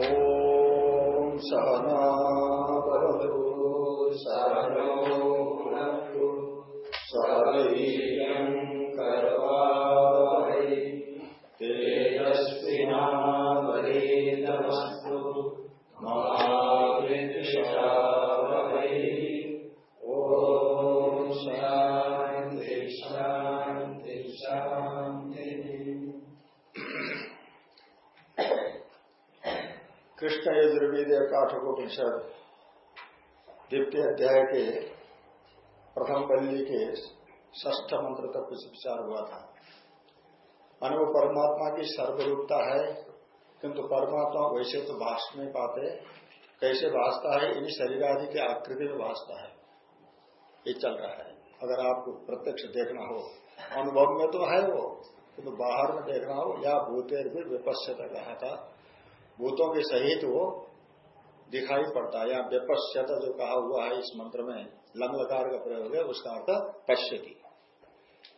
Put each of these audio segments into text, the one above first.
ॐ सहनो भुनक्तु सहवीर्यम् काठकोपनिषद द्वितीय अध्याय के प्रथम बल्ली के ष्ठ मंत्र तक कुछ विचार हुआ था। माने वो परमात्मा की सर्वरूपता है, किंतु परमात्मा वैसे तो भाष नहीं पाते कैसे भाषता है इन शरीर आदि के आकृति में भाषता है। ये चल रहा है। अगर आपको प्रत्यक्ष देखना हो, अनुभव में तो है वो, किंतु बाहर में देखना हो, या भूतेर भी विपश्यता कहा था। भूतों के सहित वो दिखाई पड़ता है, या व्यपश्यत जो कहा हुआ है इस मंत्र में लंग लकार का प्रयोग है, उसका अर्थ पश्यति।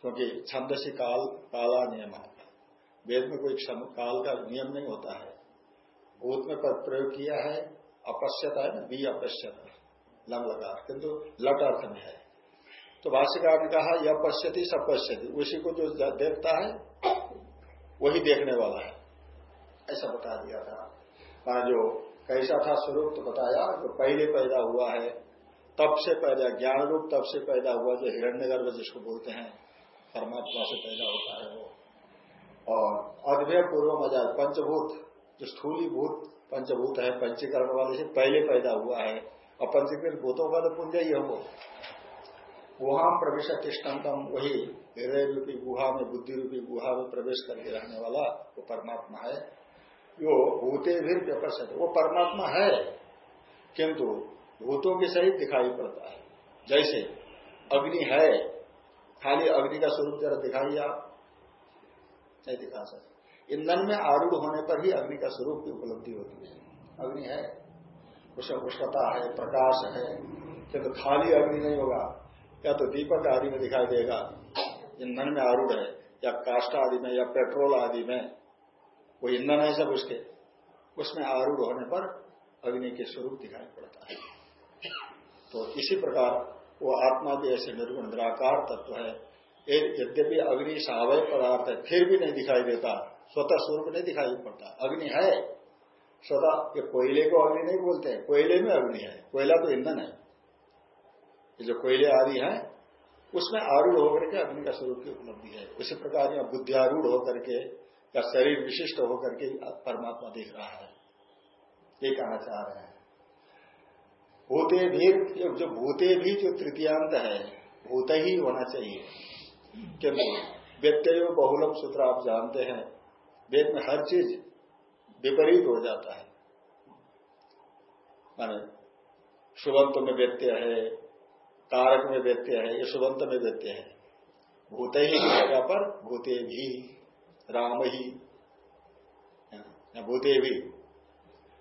क्योंकि छंद से काल, काला नियम है। वेद में कोई काल का नियम नहीं होता है। भूत में प्रयोग किया है, अपश्यता है ना बी अपश्यत लंग लकार किंतु लट अर्थ में है। तो भाष्यकार ने कहा यह पश्यति सब पश्यति उसी को जो देखता है, वही देखने वाला है। ऐसा बता दिया था। जो कैसा था स्वरूप तो बताया जो पहले पैदा हुआ है, तब से पैदा ज्ञान रूप तब से पैदा हुआ जो हिरण्यगर्भ जिसको बोलते हैं, परमात्मा से पैदा होता है वो। और अद्वय पूर्व मज़ा पंचभूत, जो स्थूली भूत, पंचभूत है, पंचीकरण वाले से पहले पैदा हुआ है। और पंचीकृत भूतों का तो पुण्य ही हो वहाँ प्रवेश तिष्ठतम वही हृदय रूपी गुहा में बुद्धि रूपी गुहा में प्रवेश करके रहने वाला वो परमात्मा है। जो भूते भी व्यपस्त वो परमात्मा है, किंतु भूतों के सहित दिखाई पड़ता है। जैसे अग्नि है, खाली अग्नि का स्वरूप जरा दिखाइए आप। नहीं दिखा सकते। ईंधन में आरूढ़ होने पर ही अग्नि का स्वरूप की उपलब्धि होती है। अग्नि है उसमें उष्णता है, प्रकाश है, किंतु तो खाली अग्नि नहीं होगा। या तो दीपक आदि में दिखाई देगा। ईंधन में आरूढ़ है, या काष्ट आदि में, या पेट्रोल आदि में। वो ईंधन है सब उसके, उसमें आरूढ़ होने पर अग्नि के स्वरूप दिखाई पड़ता है। तो इसी प्रकार वो आत्मा भी ऐसे निर्गुण, निराकार तत्व है। एक यद्यपि अग्नि सावय पदार्थ है, फिर भी नहीं दिखाई देता। स्वतः स्वरूप नहीं दिखाई पड़ता। अग्नि है। स्वतः ये कोयले को अग्नि नहीं बोलते हैं। कोयले में अग्नि है। कोयला तो ईंधन है। ये जो कोयले आदि है, उसमें आरूढ़ होकर के अग्नि का स्वरूप की उपलब्धि है। उसी प्रकार यहाँ बुद्धियारूढ़ होकर के या शरीर विशिष्ट होकर के परमात्मा देख रहा है ये कहना चाह रहे हैं। भूते भी, जो भूते भी जो तृतीयांत है, भूत ही होना चाहिए। क्योंकि व्यत्यय बहुलम सूत्र आप जानते हैं। वेद में हर चीज़ विपरीत हो जाता है। माने सुबंत में व्यत्यय है कारक में व्यत्यय है ये सुबंत में व्यत्यय है। भूत ही जगह पर भूते भी राम ही। भूते भी।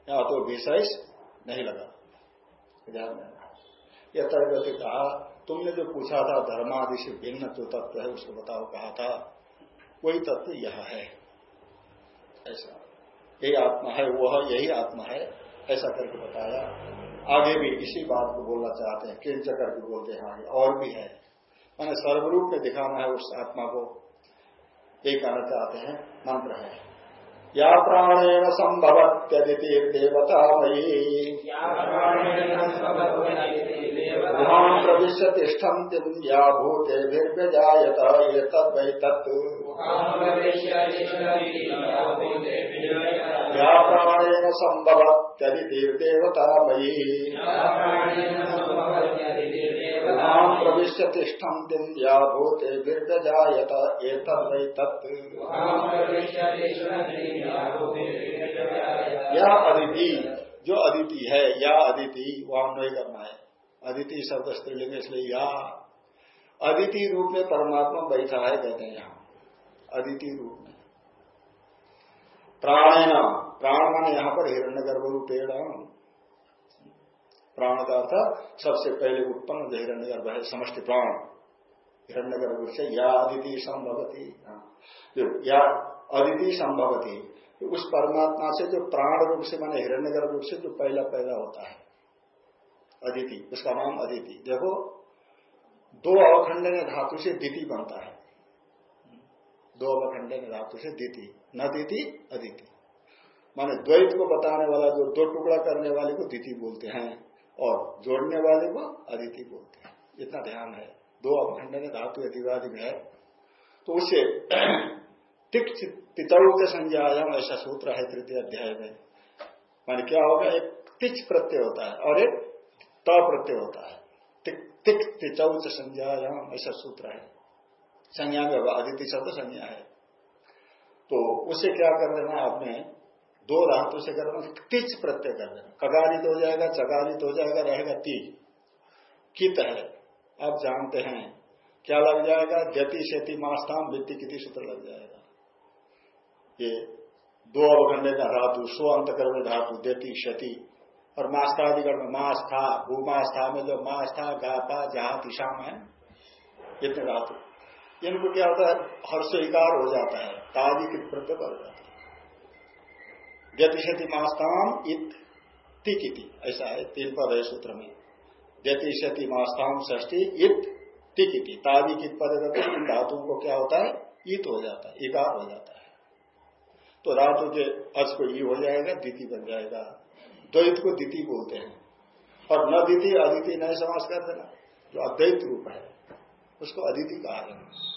या तो विशेष नहीं लगा। यह तरगति कहा, तुमने जो पूछा था धर्मादि से भिन्न जो तत्व है, उसको बताओ, कहा था, वही तत्व यह है। ऐसा। यही आत्मा है वह यही आत्मा है, ऐसा करके बताया। आगे भी इसी बात को बोलना चाहते हैं किंच करके बोलते हैं आगे, और भी है। मैंने सर्वरूप में दिखाना है उस आत्मा को। ये कहना चाहते हैं मंत्र है। या प्राणेन संभवत्यदिति देवता मयी गुहां प्रविश्य तिष्ठन्तिम या भूतेभिर्व्यजायत एतद्वै तत् या प्राणेन संभवत्यदिति देवता मयी गुहां प्रविश्य तिष्ठन्तिम या भूतेभिर्व्यजायत एतद्वै तत् या अदिति, जो अदिति है, या अदिति वहाँ नहीं करना है। अदिति शब्द स्त्रीलिंग इसलिए या। अदिति रूप में परमात्मा बैठा है, कहते हैं यहाँ। अदिति रूप में। प्राणेन, प्राण माने यहाँ पर हिरण्य गर्भ रूपेण। प्राण का अर्थ सबसे पहले उत्पन्न जो हिरण्य गर्भ है प्राण। हिरण्य गर्भ से या अदिति संभवती या अदिति संभवती कि उस परमात्मा से जो प्राण रूप से माने हिरण्य रूप से जो पहला पैदा होता है। अदिति, उसका नाम अदिति। देखो, दो अवखंड धातु से दिति बनता है। दो अवखंड धातु से दिति, न दिति, अदिति। माने द्वैत को बताने वाला जो दो टुकड़ा करने वाले को दिति बोलते हैं। और जोड़ने वाले को अदिति बोलते हैं। इतना ध्यान है। दो अवखंड धातु अधिवादी में है। तो उसे तितौत संज्ञायाम ऐसा सूत्र है तृतीय अध्याय में। मान क्या होगा? एक तिच प्रत्यय होता है और एक त प्रत्यय होता है। तिक तिचौच संज्ञायाम ऐसा सूत्र है। संज्ञा में अदिति शब्द संज्ञा है। तो उसे क्या कर देना आपने दो धातु से कर तिच प्रत्यय कर देना। कगारित हो जाएगा, चगारित हो जाएगा, रहेगा ती कित है आप जानते हैं, क्या लग जाएगा? जति शेति मास्थान वित्ती किति सूत्र लग जाएगा। ये दो अवखंडे का धातु स्व अंतकरण धातु देती क्षति और मास्थाधिकरण में मास था भूमास्था में जो मास था गापा जहा दिशाम है, इतने धातु। इनको क्या होता है? हर्ष इकार हो जाता है ताजी की प्रत्यय हो जाता है। व्यतिशति मास्ताम इत तिकिति। ऐसा है, तीन पद है सूत्र में। व्यतिशति मास्ताम ष्टी इत तिकिति। ताजी की पद इन धातुओं को क्या होता है? इत हो जाता है, इकार हो जाता है। तो रातु के अच को ई हो जाएगा दिति बन जाएगा। द्वैत को दिति बोलते हैं। और न दिति अदिति नए समाज कर देना। जो अद्वैत रूप है, उसको अदिति कहा जाए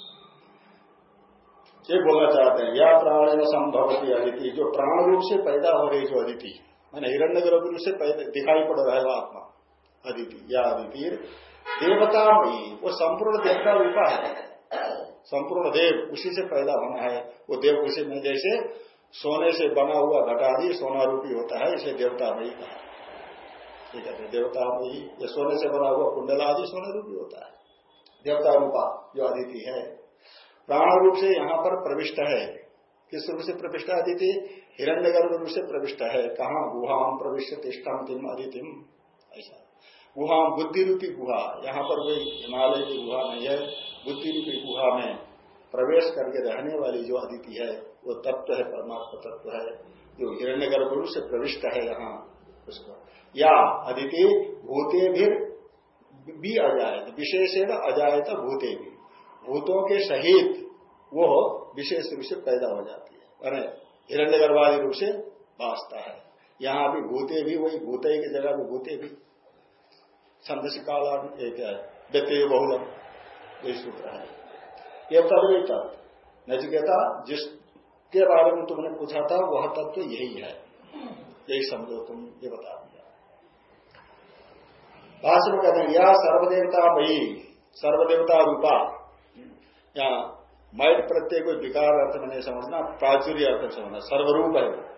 ये बोलना चाहते हैं, या प्राण संभवती अदिति, जो प्राण रूप से पैदा हो रही जो अदिति, मैंने हिरण्य गर्भ रूप से दिखाई पड़ रहा है वो आत्मा, अदिति, या अदिति देवता वो संपूर्ण देवता रूपा है। संपूर्ण देव उसी से पैदा होना है, वो देव उसी में जैसे सोने से बना हुआ घटादी सोना रूपी होता है, इसे देवता मई कहा ठीक है। देवता मई ये सोने से बना हुआ कुंडला आदि सोने रूपी होता है। देवता रूपा, जो अदिति है प्राण रूप से यहाँ पर प्रविष्ट है। किस रूप से प्रविष्ट अदिति? हिरण्य गर्भ रूप से प्रविष्ट है। कहा? गुहाम प्रविष्ट तिष्ठम तिम अदितिम। ऐसा। गुहाम बुद्धि रूपी गुहा। यहाँ पर कोई हिमालय की गुहा नहीं है। बुद्धि रूपी गुहा में प्रवेश करके रहने वाली जो अदिति है, वो तत्व है, परमात्मा तत्व है। जो हिरण्य गर्भ से प्रविष्ट है यहाँ, उसको। या अदिति, भूते भी भी अजायत विशेष अजायत भूते भी। भूतों के सहित वो विशेष रूप से पैदा हो जाती है। अरे हिरण्य गर्भादी रूप से वास्ता है। यहाँ भी भूते भी, वही भूते की जगह भी भूते भी। छंद से काला एक है, व्यक्ति बहुलम यही सूत्र है। ये तब तत्व नचिकेता, जिसके बारे में तुमने पूछा था, वह तत्व तो यही है। यही समझो तुम, ये बता दिया। भाषण कहते हैं, या सर्वदेवता मई सर्वदेवता रूपा। या मैट प्रत्यय को विकार अर्थ में नहीं समझना, प्राचुर्य अर्थ समझना, सर्वरूप है।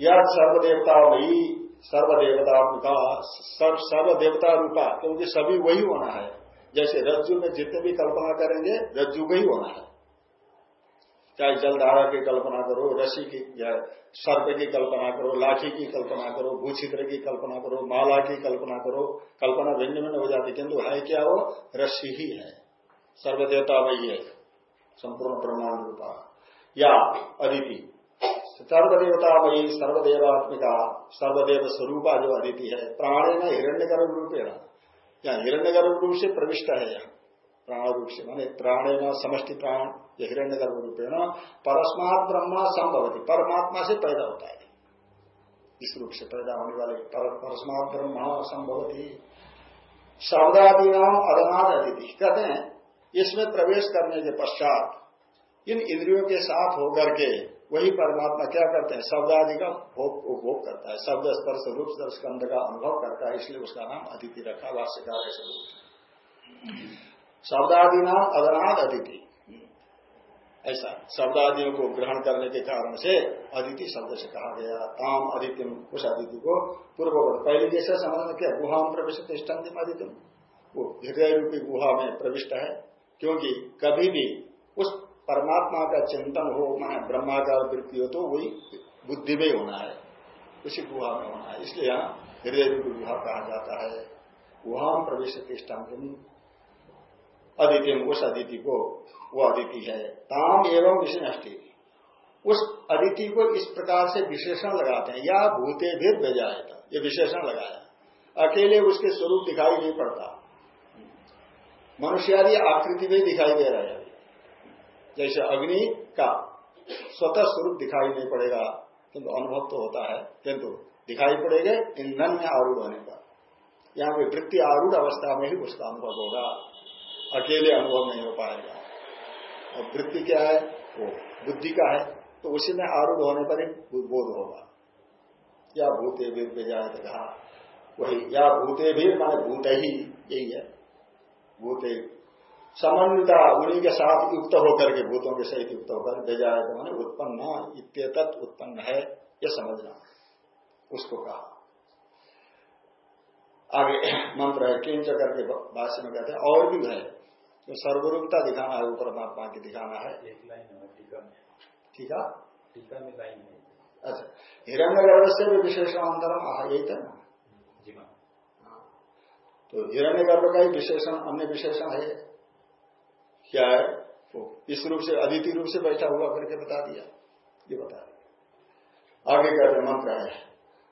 या सर्वदेवता वही, सर्वदेवता रूपा सर्व सर्वदेवता रूपा, क्योंकि सभी वही होना है। जैसे रज्जु में जितने भी कल्पना करेंगे, रज्जु का ही होना है। चाहे जलधारा की कल्पना करो रसी की सर्प की कल्पना करो, लाठी की कल्पना करो, भूछिद्र की कल्पना करो, माला की कल्पना करो, कल्पना भिन्न भिन्न हो जाती। किंतु है क्या वो? रसी ही है। सर्वदेवता वही है संपूर्ण ब्रह्मांड रूपा। या अदिति। सर्वदेवता वही सर्वदेवात्मिका, सर्वदेव स्वरूपा जो अदिति है प्राणी न हिरण्य गर्भ रूपेण। या हिरण्य गर्भ रूप से प्रविष्ट है यहाँ। प्राण रूप से, माने प्राणे न समष्टि प्राण। ये हिरण्य गर्भ रूपेण परस्मात ब्रह्मा संभवती। परमात्मा से पैदा होता है। इस रूप से पैदा होने वाले पर, परस्मात ब्रह्मा संभवती। शब्दादि नाम अदनाद अदिति। कहते हैं इसमें प्रवेश करने के पश्चात इन इंद्रियों के साथ होकर के वही परमात्मा क्या करते हैं? शब्द आदि का भोग उपभोग करता है। शब्द स्पर्श रूप स्पर्श का अनुभव करता है इसलिए उसका नाम अदिति रखा। भाष्यकार ऐसे शब्दादि नाम अदनाद अदिति। ऐसा शब्दादियों को ग्रहण करने के कारण से अदिति शब्द से कहा गया। ताम अदिति उस अदिति को पूर्ववत, पहले जैसे समझना क्या, गुहा में प्रवेश तिष्ठंतिम अदितिम वो हृदय रूपी गुहा में प्रविष्ट है, क्योंकि कभी भी उस परमात्मा का चिंतन हो, माने ब्रह्माकार वृत्ति हो तो वही बुद्धि में होना है, उसी गुहा में होना है। इसलिए यहाँ हृदय रूपी गुहा कहा जाता है। गुहा में प्रवेश तिष्ठंतिम अदिति उस अदिति को, वो अदिति है। ताम एवं विष्णष्टि। उस अदिति को इस प्रकार से विशेषण लगाते हैं। या भूते भी बेजायता ये विशेषण लगाया। अकेले उसके स्वरूप दिखाई नहीं पड़ता। मनुष्यादि आकृति में दिखाई दे रहा है। जैसे अग्नि का स्वतः स्वरूप दिखाई नहीं पड़ेगा, किंतु अनुभव तो होता है। किंतु दिखाई पड़ेगा ईंधन में आरूढ़ होने पर। यहाँ पे वृत्ति आरूढ़ अवस्था में ही उसका अनुभव होगा। अकेले अनुभव नहीं हो पाएगा। और वृत्ति क्या है? वो। बुद्धि का है। तो उसी में आरूढ़ होने पर ही बोध होगा। या भूते पे जाए कहा। वही, या भूते भी माने भूत ही, यही है। भूते। समन्विता, उन्हीं के साथ युक्त होकर के भूतों के सहित युक्त होकर भेजा है मैंने उत्पन्न इत्यत उत्पन्न है, ये समझना। उसको कहा। आगे, मंत्र है किंच करके भाष्य में कहते हैं, और भी है। तो सर्वरूपता दिखाना है वो परमात्मा की दिखाना है। एक लाइन है टीका में। ठीक है? टीका में लाइन है। अच्छा। हिरण्य गर्भ से भी विशेषण अंतरम यही था ना? जी हाँ। तो हिरण्य गर्भ का ही विशेषण अन्य विशेषण है। क्या है? वो इस रूप से अदिति रूप से बैठा हुआ करके बता दिया। ये बता दिया। आगे कहते मंत्र है।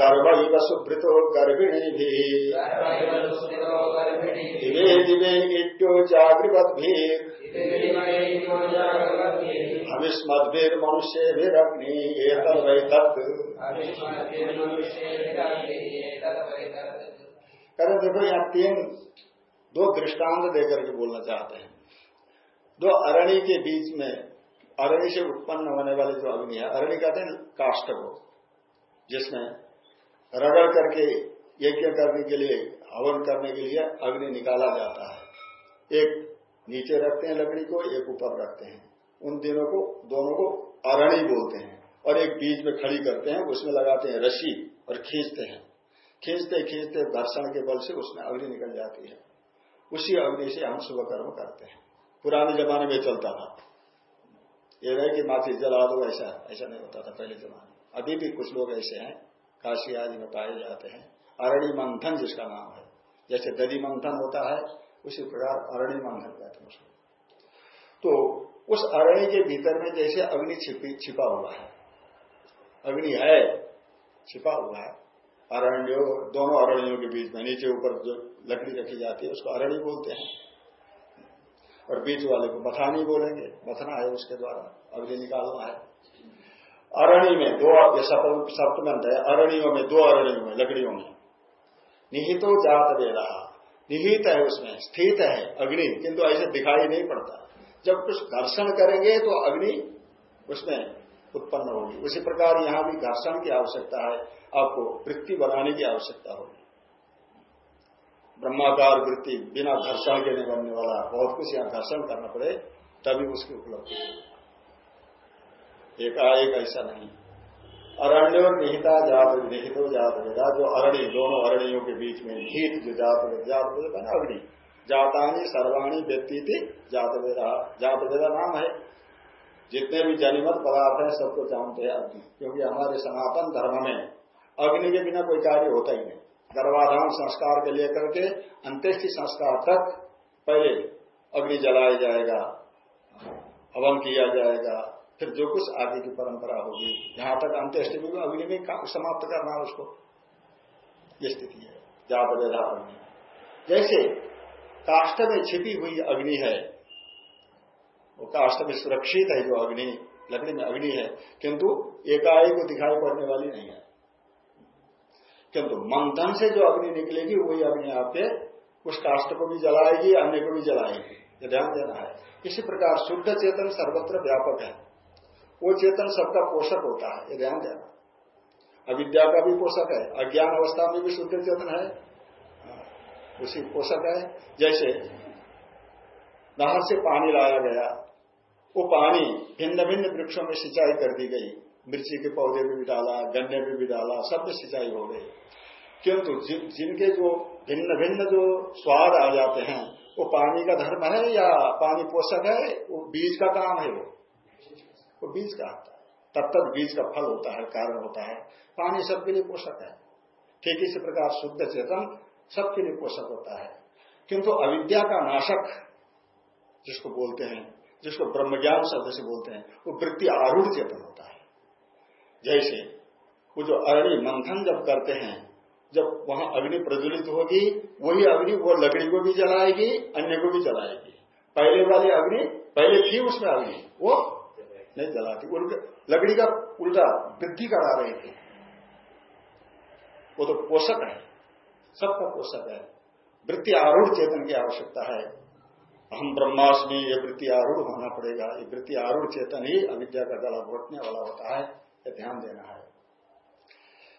गर्भ सुभृतो गर्भिणी भी दिवे दिवे इट्यो जागृवद्भिर एतद वै तत् करें देखो यहाँ तीन दो दृष्टांत देकर के बोलना चाहते हैं। दो अरणी के बीच में अरणी से उत्पन्न होने वाले जो अग्नि है अरणी कहते हैं काष्ट को जिसमें रगड़ करके यज्ञ करने के लिए, हवन करने के लिए अग्नि निकाला जाता है। एक नीचे रखते हैं लकड़ी को, एक ऊपर रखते हैं। उन दिनों को, दोनों को अरणी बोलते हैं और एक बीच में खड़ी करते हैं, उसमें लगाते हैं रस्सी और खींचते हैं। खींचते खींचते घर्षण के बल से उसमें अग्नि निकल जाती है। उसी अग्नि से हम शुभ कर्म करते हैं। पुराने जमाने में चलता था। ये नहीं कि माथी जला दो ऐसा ऐसा नहीं होता था पहले जमाने अभी भी कुछ लोग ऐसे हैं, काशी आदि में पाए जाते हैं। अरणी मंथन जिसका नाम है, जैसे दधि मंथन होता है, उसी प्रकार अरणी मंथन कहते हैं उसको। तो उस अरणी के भीतर में जैसे अग्नि छिपी, छिपा हुआ है, अग्नि है, छिपा हुआ है, अरण्यो, दोनों अरण्यों के बीच में नीचे ऊपर जो लकड़ी रखी जाती है, उसको अरणी बोलते हैं। और बीच वाले को बथानी बोलेंगे बथना है उसके द्वारा, अग्नि निकालना है अरण्य में दो सप्तमंत है, अरणियों में दो अरणियों में, लकड़ियों में। निहितो जात दे रहा निहित है उसमें, स्थित है अग्नि, किंतु ऐसे दिखाई नहीं पड़ता। जब कुछ घर्षण करेंगे तो अग्नि उसमें उत्पन्न होगी। उसी प्रकार यहाँ भी घर्षण की आवश्यकता है, आपको वृत्ति बनाने की आवश्यकता होगी। ब्रह्माकार वृत्ति बिना घर्षण के नहीं बनने वाला, बहुत कुछ यहाँ घर्षण करना पड़े, तभी उसकी उपलब्धि एकाएक ऐसा नहीं। अरण्य और निहिता जात निहितो जात वेदा, जो अरण्य दोनों अरण्यों के बीच में निहित जो जात वेद, जात वेदा ना अग्नि जातानी, सर्वाणी व्यक्ति थी जात वेदा। जात वेदा नाम है। जितने भी जनिमत पदार्थ हैं, सबको जानते हैं अग्नि, क्योंकि हमारे सनातन धर्म में अग्नि के बिना कोई कार्य होता ही नहीं। गर्भाधान संस्कार के लेकर के अंत्येष्टि संस्कार तक पहले अग्नि जलाया जाएगा, हवन किया जाएगा, फिर जो कुछ आगे की परंपरा होगी, जहाँ तक अंत्येष्टि में अग्नि में समाप्त करना है उसको। ये स्थिति है जाप वेदा जैसे काष्ठ में छिपी हुई अग्नि है, वो काष्ठ में सुरक्षित है जो अग्नि, लकड़ी में अग्नि है, किंतु एकाएक को दिखाई पड़ने वाली नहीं है। किंतु मंथन से जो अग्नि निकलेगी वही अग्नि आपके उस काष्ट को भी जलाएगी अन्य को भी जलाएगी। ये ध्यान देना है। इसी प्रकार शुद्ध चेतन सर्वत्र व्यापक है। वो चेतन सबका पोषक होता है। ये ध्यान देना। अविद्या का भी पोषक है। अज्ञान अवस्था में भी शुद्ध चेतन है। हाँ, उसी पोषक है। जैसे नहर से पानी लाया गया। वो पानी भिन्न भिन्न वृक्षों में सिंचाई कर दी गई। मिर्ची के पौधे में भी डाला गन्ने में भी डाला सब में सिंचाई हो गई। किंतु जिन, जिनके जो भिन्न भिन्न जो स्वाद आ जाते हैं वो पानी का धर्म है या पानी पोषक है? वो बीज का काम है वो। वो बीज का आता है। तब तक बीज का फल होता है कारण होता है। पानी सबके लिए पोषक है। ठीक इसी प्रकार शुद्ध चेतन सबके लिए पोषक होता है। किंतु अविद्या का नाशक जिसको बोलते हैं जिसको ब्रह्मज्ञान शब्द से बोलते हैं वो वृत्ति आरूढ़ चेतन होता है। जैसे वो जो अरणी मंथन जब करते हैं, जब वहाँ अग्नि प्रज्वलित होगी, वही अग्नि, वो लकड़ी को भी जलाएगी, अन्य को भी जलाएगी। पहले वाली अग्नि, पहले थी उसमें अग्नि, वो नहीं जलाती। लकड़ी का उल्टा वृद्धि करा रही थी। वो तो पोषक है, सबका पोषक है। वृत्ति आरूढ़ चेतन की आवश्यकता है। हम ब्रह्मास्मि, ये वृत्ति आरूढ़ होना पड़ेगा। ये वृत्ति आरूढ़ चेतन ही अविद्या का गला घोटने वाला होता है। ध्यान देना है।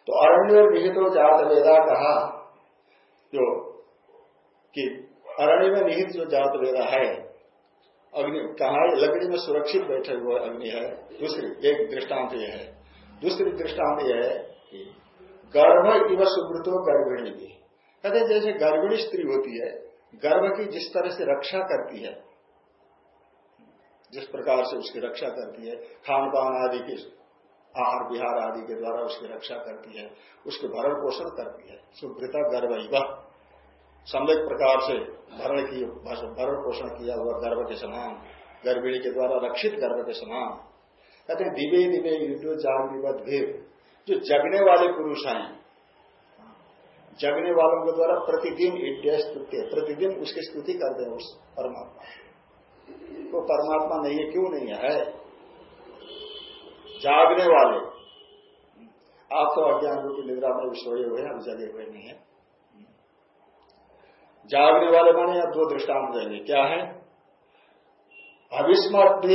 तो अरण्य निहित जात वेदा कहा, जो कि अरण्य में निहित जो जात वेदा है, अग्नि, कहा, लकड़ी में सुरक्षित बैठे हुए अग्नि है, दूसरी एक दृष्टांत यह है। दूसरी दृष्टांत यह है कि गर्भ इव सुब्रतो गर्भिणी भी कहते जैसे गर्भिणी स्त्री होती है, गर्भ की जिस तरह से रक्षा करती है, जिस प्रकार से उसकी रक्षा करती है खान पान आदि की आहार विहार आदि के द्वारा उसकी रक्षा करती है, उसके भरण पोषण करती है। सुभ्रता गर्भ सम्यक प्रकार से भरण की भरण पोषण किया हुआ गर्भ के समान, गर्भिणी के द्वारा रक्षित गर्भ के समान। कहते हैं, दिवे दिवे युद्ध जागृत भेद। जो जगने वाले पुरुष हैं, जगने वालों के द्वारा प्रतिदिन इड्य स्तुति प्रतिदिन उसकी स्तुति करते हैं उस परमात्मा तो परमात्मा नहीं है, क्यों नहीं है? जागने वाले। आप तो अज्ञान रूपी निद्रा में सोए हुए हैं जगे हुए नहीं है। जागने वाले माने या दो दृष्टांत देंगे। क्या है? अविस्मृत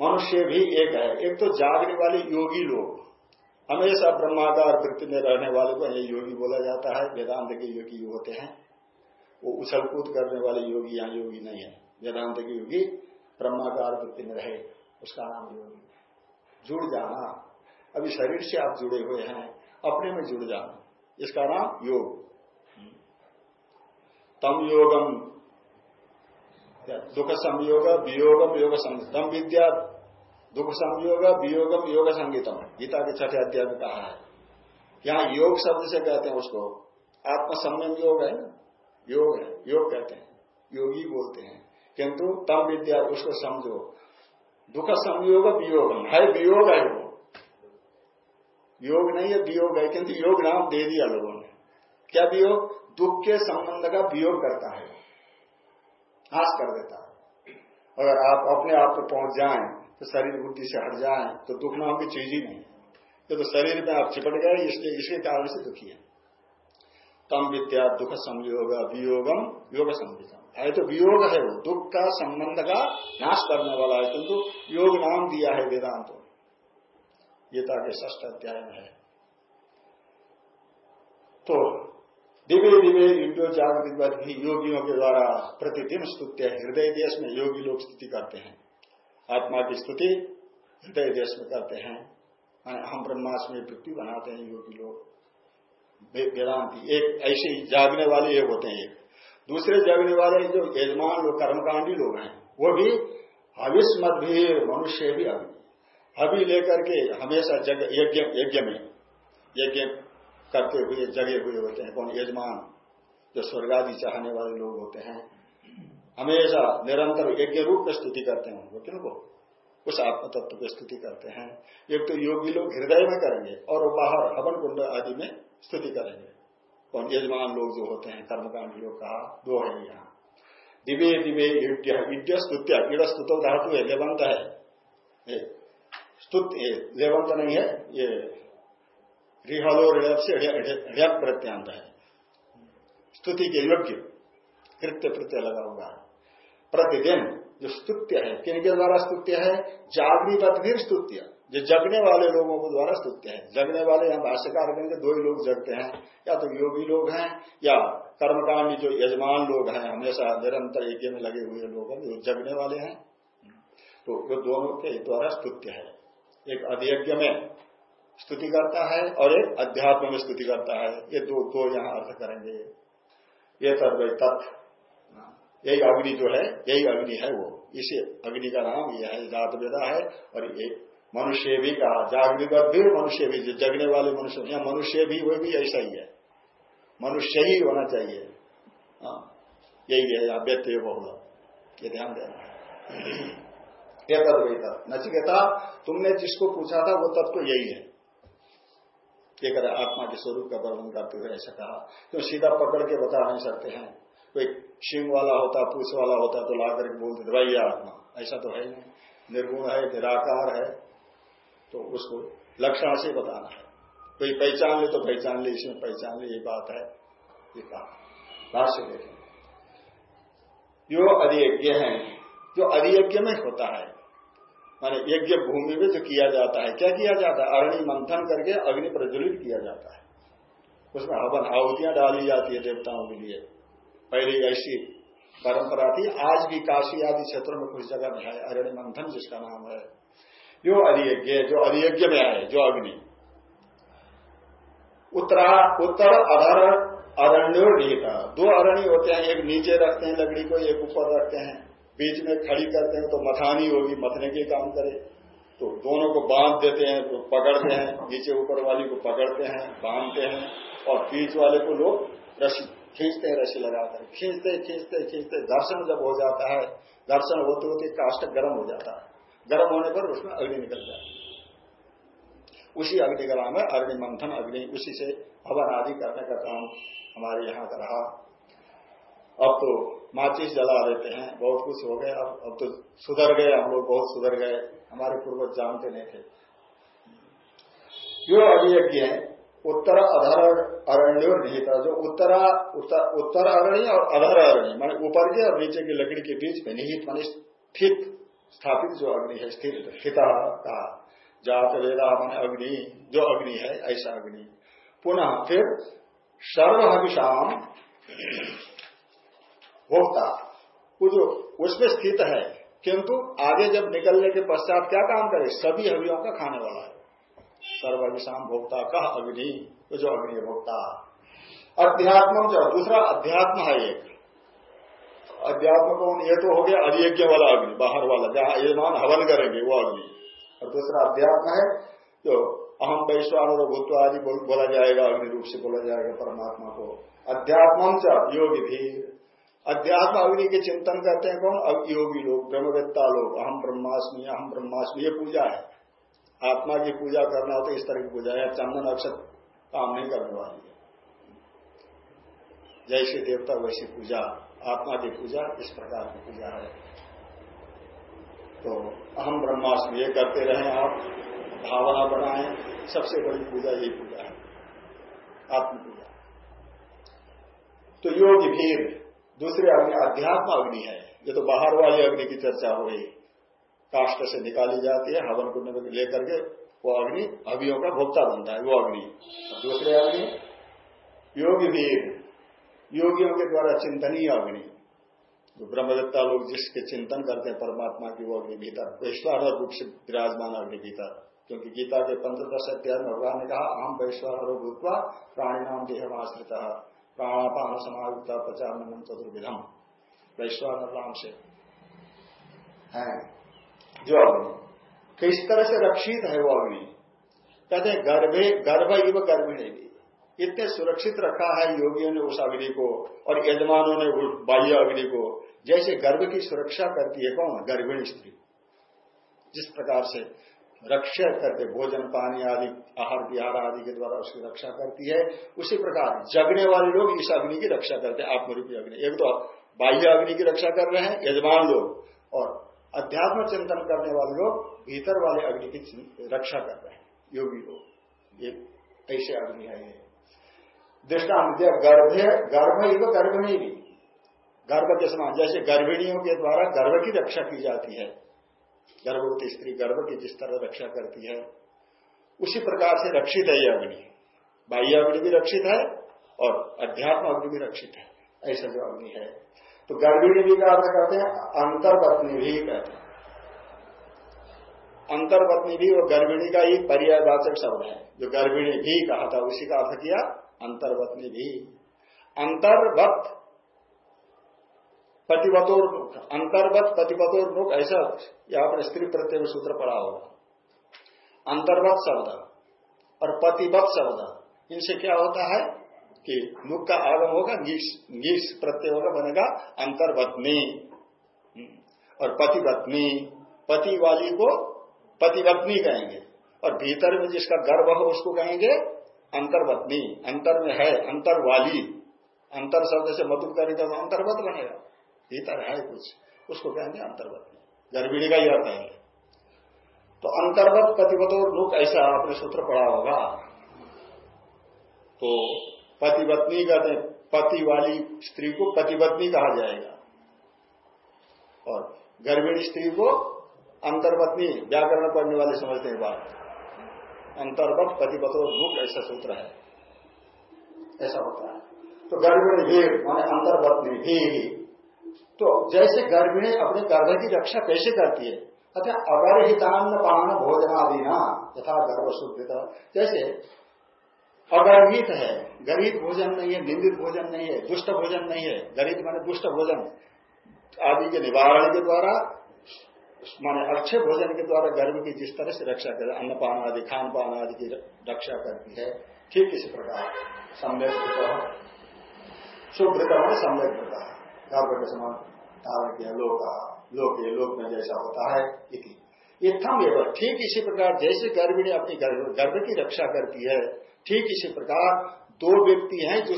मनुष्य भी एक है। एक तो जागने वाले योगी लोग। हमेशा ब्रह्माकार वृत्ति में रहने वाले को ये योगी बोला जाता है। वेदांत के योगी होते हैं, वो उछल कूद करने वाले योगी यहाँ योगी नहीं है। वेदांत के योगी ब्रह्माकार वृत्ति में रहे, उसका नाम योगी। जुड़ जाना। अभी शरीर से आप जुड़े हुए हैं, अपने में जुड़ जाना। इसका नाम योग। तम योगम। दुख संयोग वियोगम योग तम विद्या, दुख संयोग वियोगम योग संगीतम। गीता के छठे अध्याय में कहा है। यहाँ योग शब्द से कहते हैं उसको। आत्मसंयम योग है योग है। योग कहते हैं। योगी बोलते हैं। किंतु तम विद्या, उसको समझो। दुख संयोग वियोगम है वियोग है वो। योग नहीं है, वियोग है, किंतु योग नाम दे दिया लोगों ने। क्या वियोग? दुख के संबंध का वियोग करता है। हास कर देता है। अगर आप अपने आप को पहुँच जाएँ तो शरीर बुद्धि से हट जाए तो दुख नाम की चीज़ ही नहीं। ये तो शरीर में आप चिपट गए इसलिए इसके कारण से दुखी है। तम विद्या दुख संयोग, वियोगम योग संविधम है तो वियोग है वो। दुख का संबंध का नाश करने वाला है। किंतु योग नाम दिया है वेदांत गीता के ष्ठ अध्याय में है। तो दिव्य दिव्य इंडो जागृत योगियों के द्वारा प्रतिदिन स्तुत्य हृदय देश में योगी लोग स्तुति करते हैं। आत्मा की स्तुति हृदय देश में करते हैं। हम ब्रह्मास्म वृत्ति बनाते हैं योगी लोग। वेदांति एक ऐसे जागने वाले एक होते हैं एक। दूसरे जगने वाले जो यजमान लोग, कर्मकांडी लोग हैं, वो भी हविष भी मनुष्य भी अभी। अभी लेकर के हमेशा यज्ञ यज्ञ में, यज्ञ करते हुए, जगे हुए होते हैं। कौन? यजमान, जो स्वर्गादि चाहने वाले लोग होते हैं। हमेशा निरंतर यज्ञ रूप में स्तुति करते हैं वो किनको उस आत्म तत्व की स्तुति करते हैं। एक तो योगी लोग हृदय में करेंगे और बाहर हवन कुंड आदि में स्तुति करेंगे। और यजमान लोग जो होते हैं कर्मकांड लोग कहा दो है यहाँ। दिवे दिवे युद्ध स्तुत्य, पीड़ा स्तुतो धातु है, लेवंत है। स्तुत लेवंत नहीं है, ये रिहलो से प्रत्यांत है। स्तुति के योग्य, कृत्य प्रत्यय लगा हुआ है। प्रतिदिन जो स्तुत्य है, किनके द्वारा स्तुत्य है? जागृत भी स्तुत्य। जो जगने वाले लोगों को द्वारा स्तुत्य है। जगने वाले यहाँ भाष्यकार करेंगे दो ही लोग जगते हैं। या तो योगी लोग हैं, या कर्मकांडी जो यजमान लोग हैं, हमेशा निरंतर एक में लगे हुए लोग हैं, जो जगने वाले हैं। तो वो दोनों के द्वारा स्तुत्य है। एक अधियज्ञ में स्तुति करता है और एक अध्यात्म में स्तुति करता है। ये दो दो यहाँ अर्थ करेंगे। ये तत्व तत्व यही अग्नि जो है, यही अग्नि है वो। इसी अग्नि का नाम यह है जात वेदा है और ये मनुष्य भी कहा, जागृत भी मनुष्य भी, जो जगने वाले मनुष्य या मनुष्य भी वो भी ऐसा ही है। मनुष्य ही होना चाहिए। हाँ यही है यहाँ व्यक्ति बहुल ये ध्यान देना एक अद्वैत नचिकेता, तुमने जिसको पूछा था, वो तत्व तो यही है। एक आत्मा के स्वरूप का वर्णन करते हुए ऐसा कहा। तो सीधा पकड़ के बता नहीं सकते हैं? कोई सिंह वाला होता, पूछ वाला होता तो ला करके बोलते भाई आत्मा। ऐसा तो है नहीं। निर्गुण है, निराकार है। तो उसको लक्षण से बताना है। कोई पहचान ले तो पहचान ले, इसमें पहचान ले, ये बात है। ये कहा भाष्य देखें जो अधियज्ञ है, जो अधियज्ञ में होता है, माने यज्ञ भूमि में जो किया जाता है, क्या किया जाता है? अरणि मंथन करके अग्नि प्रज्वलित किया जाता है। उसमें हवन आहुतियाँ डाली जाती है देवताओं के लिए। पहले ऐसी परंपरा थी, आज भी काशी आदि क्षेत्रों में कुछ जगह में है, अरण्य मंथन जिसका नाम है। जो अधियज्ञ जो अधियज्ञ में आए, जो अग्नि। उत्तरा, उत्तर, अधर, अरण्यो, निहिता। दो अरण्य होते हैं, एक नीचे रखते हैं लकड़ी को, एक ऊपर रखते हैं। बीच में खड़ी करते हैं तो मथानी होगी, मथने के काम करे। तो दोनों को बाँध देते हैं तो पकड़ते हैं, नीचे ऊपर वाली को पकड़ते हैं, बांधते हैं और बीच वाले को लोग रसी खींचते हैं, रसी हैं। खींचते खींचते खींचते दर्शन जब हो जाता है, दर्शन होते होते काष्ट गर्म हो जाता है। गर्म होने पर उसमें अग्नि निकल जाती उसी अग्नि का नाम है अग्नि मंथन अग्नि। उसी से हवन आदि करने का काम हमारे यहाँ का रहा। अब तो माचिस जला देते हैं। बहुत कुछ हो गए अब अब तो सुधर गए। हम लोग बहुत सुधर गए। हमारे पूर्वज जानते नहीं थे। जो अभियज्ञ है उत्तर अधर अरण्य निहिता। जो उत्तर, उत्तर अरण्य और अधर अरण्य माने ऊपर के और नीचे की लकड़ी के बीच में निहित माने स्थित स्थापित जो अग्नि है स्थित हित का जात, वेदा, मन, अग्नि, जो अग्नि है, ऐसा अग्नि। पुनः फिर सर्वहविषाम भोक्ता। वो जो, उसमें स्थित है, किंतु आगे जब निकलने के पश्चात क्या काम करे? सभी हवियों का खाने वाला है। सर्वविषाम भोक्ता कह अग्नि। वो जो अग्नि भोक्ता। अध्यात्म जो, दूसरा अध्यात्म है एक। अध्यात्म ये तो हो गया अधियज्ञ वाला अग्नि, बाहर वाला, जहाँ यजमान हवन करेंगे, वो अग्नि। और दूसरा अध्यात्म है, जो अहम वैश्वान भूत्व आदि बोला जाएगा, अग्नि रूप से बोला जाएगा, परमात्मा को। अध्यात्म च योगी भी अध्यात्म अग्नि के चिंतन करते हैं कौन? योगी लोग, ब्रह्मवेत्ता लोग अहम ब्रह्मास्मि अहम ब्रह्मास्मि, ये पूजा है। आत्मा की पूजा करना हो तो इस तरह की पूजा है चंदन अक्षर काम नहीं करने वाली है। जैसे देवता वैसी पूजा। आत्मा की पूजा, इस प्रकार की पूजा है। तो अहम ब्रह्मास्मि ये करते रहे आप भावना बनाए, सबसे बड़ी पूजा यही पूजा है आत्म पूजा तो योगी भीड़ दूसरे अग्नि, अध्यात्म अग्नि है, ये तो बाहर वाली अग्नि की चर्चा हो गई काष्ट से निकाली जाती है, हवन कुंड में लेकर के, वो अग्नि अभियों का भोक्ता बनता है, वो अग्नि। दूसरे अग्नि, योगी भी योगियों के द्वारा चिंतनीय अग्नि। जो ब्रह्मदत्ता लोग जिसके चिंतन करते हैं, परमात्मा की वो अग्नि भीतर वैश्वान रूप से विराजमान अग्नि भीतर क्योंकि गीता के पंचदश अध्याय में भगवान ने कहा अहम वैश्वान भूतवा प्राणी नाम देह आश्रित प्राणापान समायुक्ता पचानम चतुर्विधम वैश्वान राम से। है। जो अग्नि। किस तरह से रक्षित है वो अग्नि? कहते हैं, गर्भे गर्भ इव गर्भिणी। इतने सुरक्षित रखा है योगियों ने उस अग्नि को और यजमानों ने उस बाह्य अग्नि को। जैसे गर्भ की सुरक्षा करती है कौन? गर्भिणी स्त्री। जिस प्रकार से रक्षा करते भोजन, पानी आदि, आहार विहार आदि के द्वारा उसकी रक्षा करती है, उसी प्रकार जगने वाले लोग इस अग्नि की रक्षा करते हैं, आत्मरूपी अग्नि। एक तो बाह्य अग्नि की रक्षा कर रहे हैं, यजमान लोग, और अध्यात्म चिंतन करने वाले लोग भीतर वाले अग्नि की रक्षा कर रहे हैं, योगी लोग। ऐसे अग्नि है दृष्टांत गर्भ गर्भ ही तो गर्भिणी भी गर्भ के समान, जैसे गर्भिणियों के द्वारा गर्भ की रक्षा की जाती है। गर्भवती स्त्री गर्भ की जिस तरह रक्षा करती है, उसी प्रकार से रक्षित है यह अग्नि। बाह्य अग्नि भी रक्षित है और अध्यात्म अग्नि भी रक्षित है। ऐसा जो अग्नि है। तो गर्भिणी भी का अर्थ करते हैं? अंतर्पत्नी भी कहते हैं। अंतर्वत्नी भी वो गर्भिणी का ही पर्यायवाचक शब्द है। जो गर्भिणी भी कहा था, उसी का अर्थ किया अंतर्वत्नी भी। अंतर्वत पतिवतोर अंतर्वत पतिपतोर मुख, ऐसा या आपने स्त्री प्रत्यय सूत्र पढ़ा होगा। अंतर्वत शब्द और पतिवत शब्द, इनसे क्या होता है कि मुख का आगम होगा गीस प्रत्यय होगा, बनेगा अंतर्वत्नी और पतिवत्नी पति वाली को पतिवत्नी कहेंगे। और भीतर में जिसका गर्भ हो उसको कहेंगे अंतर्वत्नी अंतर में है अंतर वाली अंतर शब्द से मधु करेंगे तो अंतर्वत बनेगा। भीतर है कुछ, उसको कहेंगे अंतर्वत्नी गर्भिणी का ही अर्थ है। तो अंतर्वत पतिवत और लोग ऐसा आपने सूत्र पढ़ा होगा। तो पतिवत्नी कहते हैं पति वाली स्त्री को पतिवत्नी कहा जाएगा। और गर्भिणी स्त्री को अंतर्वत्नी, व्याकरण पढ़ने वाले समझते हैं बात। अंतर्वत पतिपतो मुख ऐसा सूत्र है। ऐसा होता है। तो गर्भिणी भी, माने अंतर्वत्नी भी ही तो जैसे गर्भिणी अपने गर्भ की रक्षा कैसे करती है? अतः अगरहितान्न पान भोजनादि ना यथा गर्भ शुद्ध जैसे अगर्भित है, गरीब भोजन नहीं है, निंदित भोजन नहीं है, दुष्ट भोजन नहीं है, गरीब माने दुष्ट भोजन। आदि के निवारण के द्वारा माने अक्षय भोजन के द्वारा गर्भ की जिस तरह से रक्षा कर, अन्नपान आदि खान पान आदि की रक्षा करती है, ठीक इसी प्रकार। सम्यक सुभृत में सम्यक होता है। गर्भ के समान धारण किया, लोक लोक लोक में जैसा होता है, इति। एवं, ठीक इसी प्रकार जैसे गर्भिणी अपनी गर्भ की रक्षा करती है, ठीक इसी प्रकार दो व्यक्ति हैं जो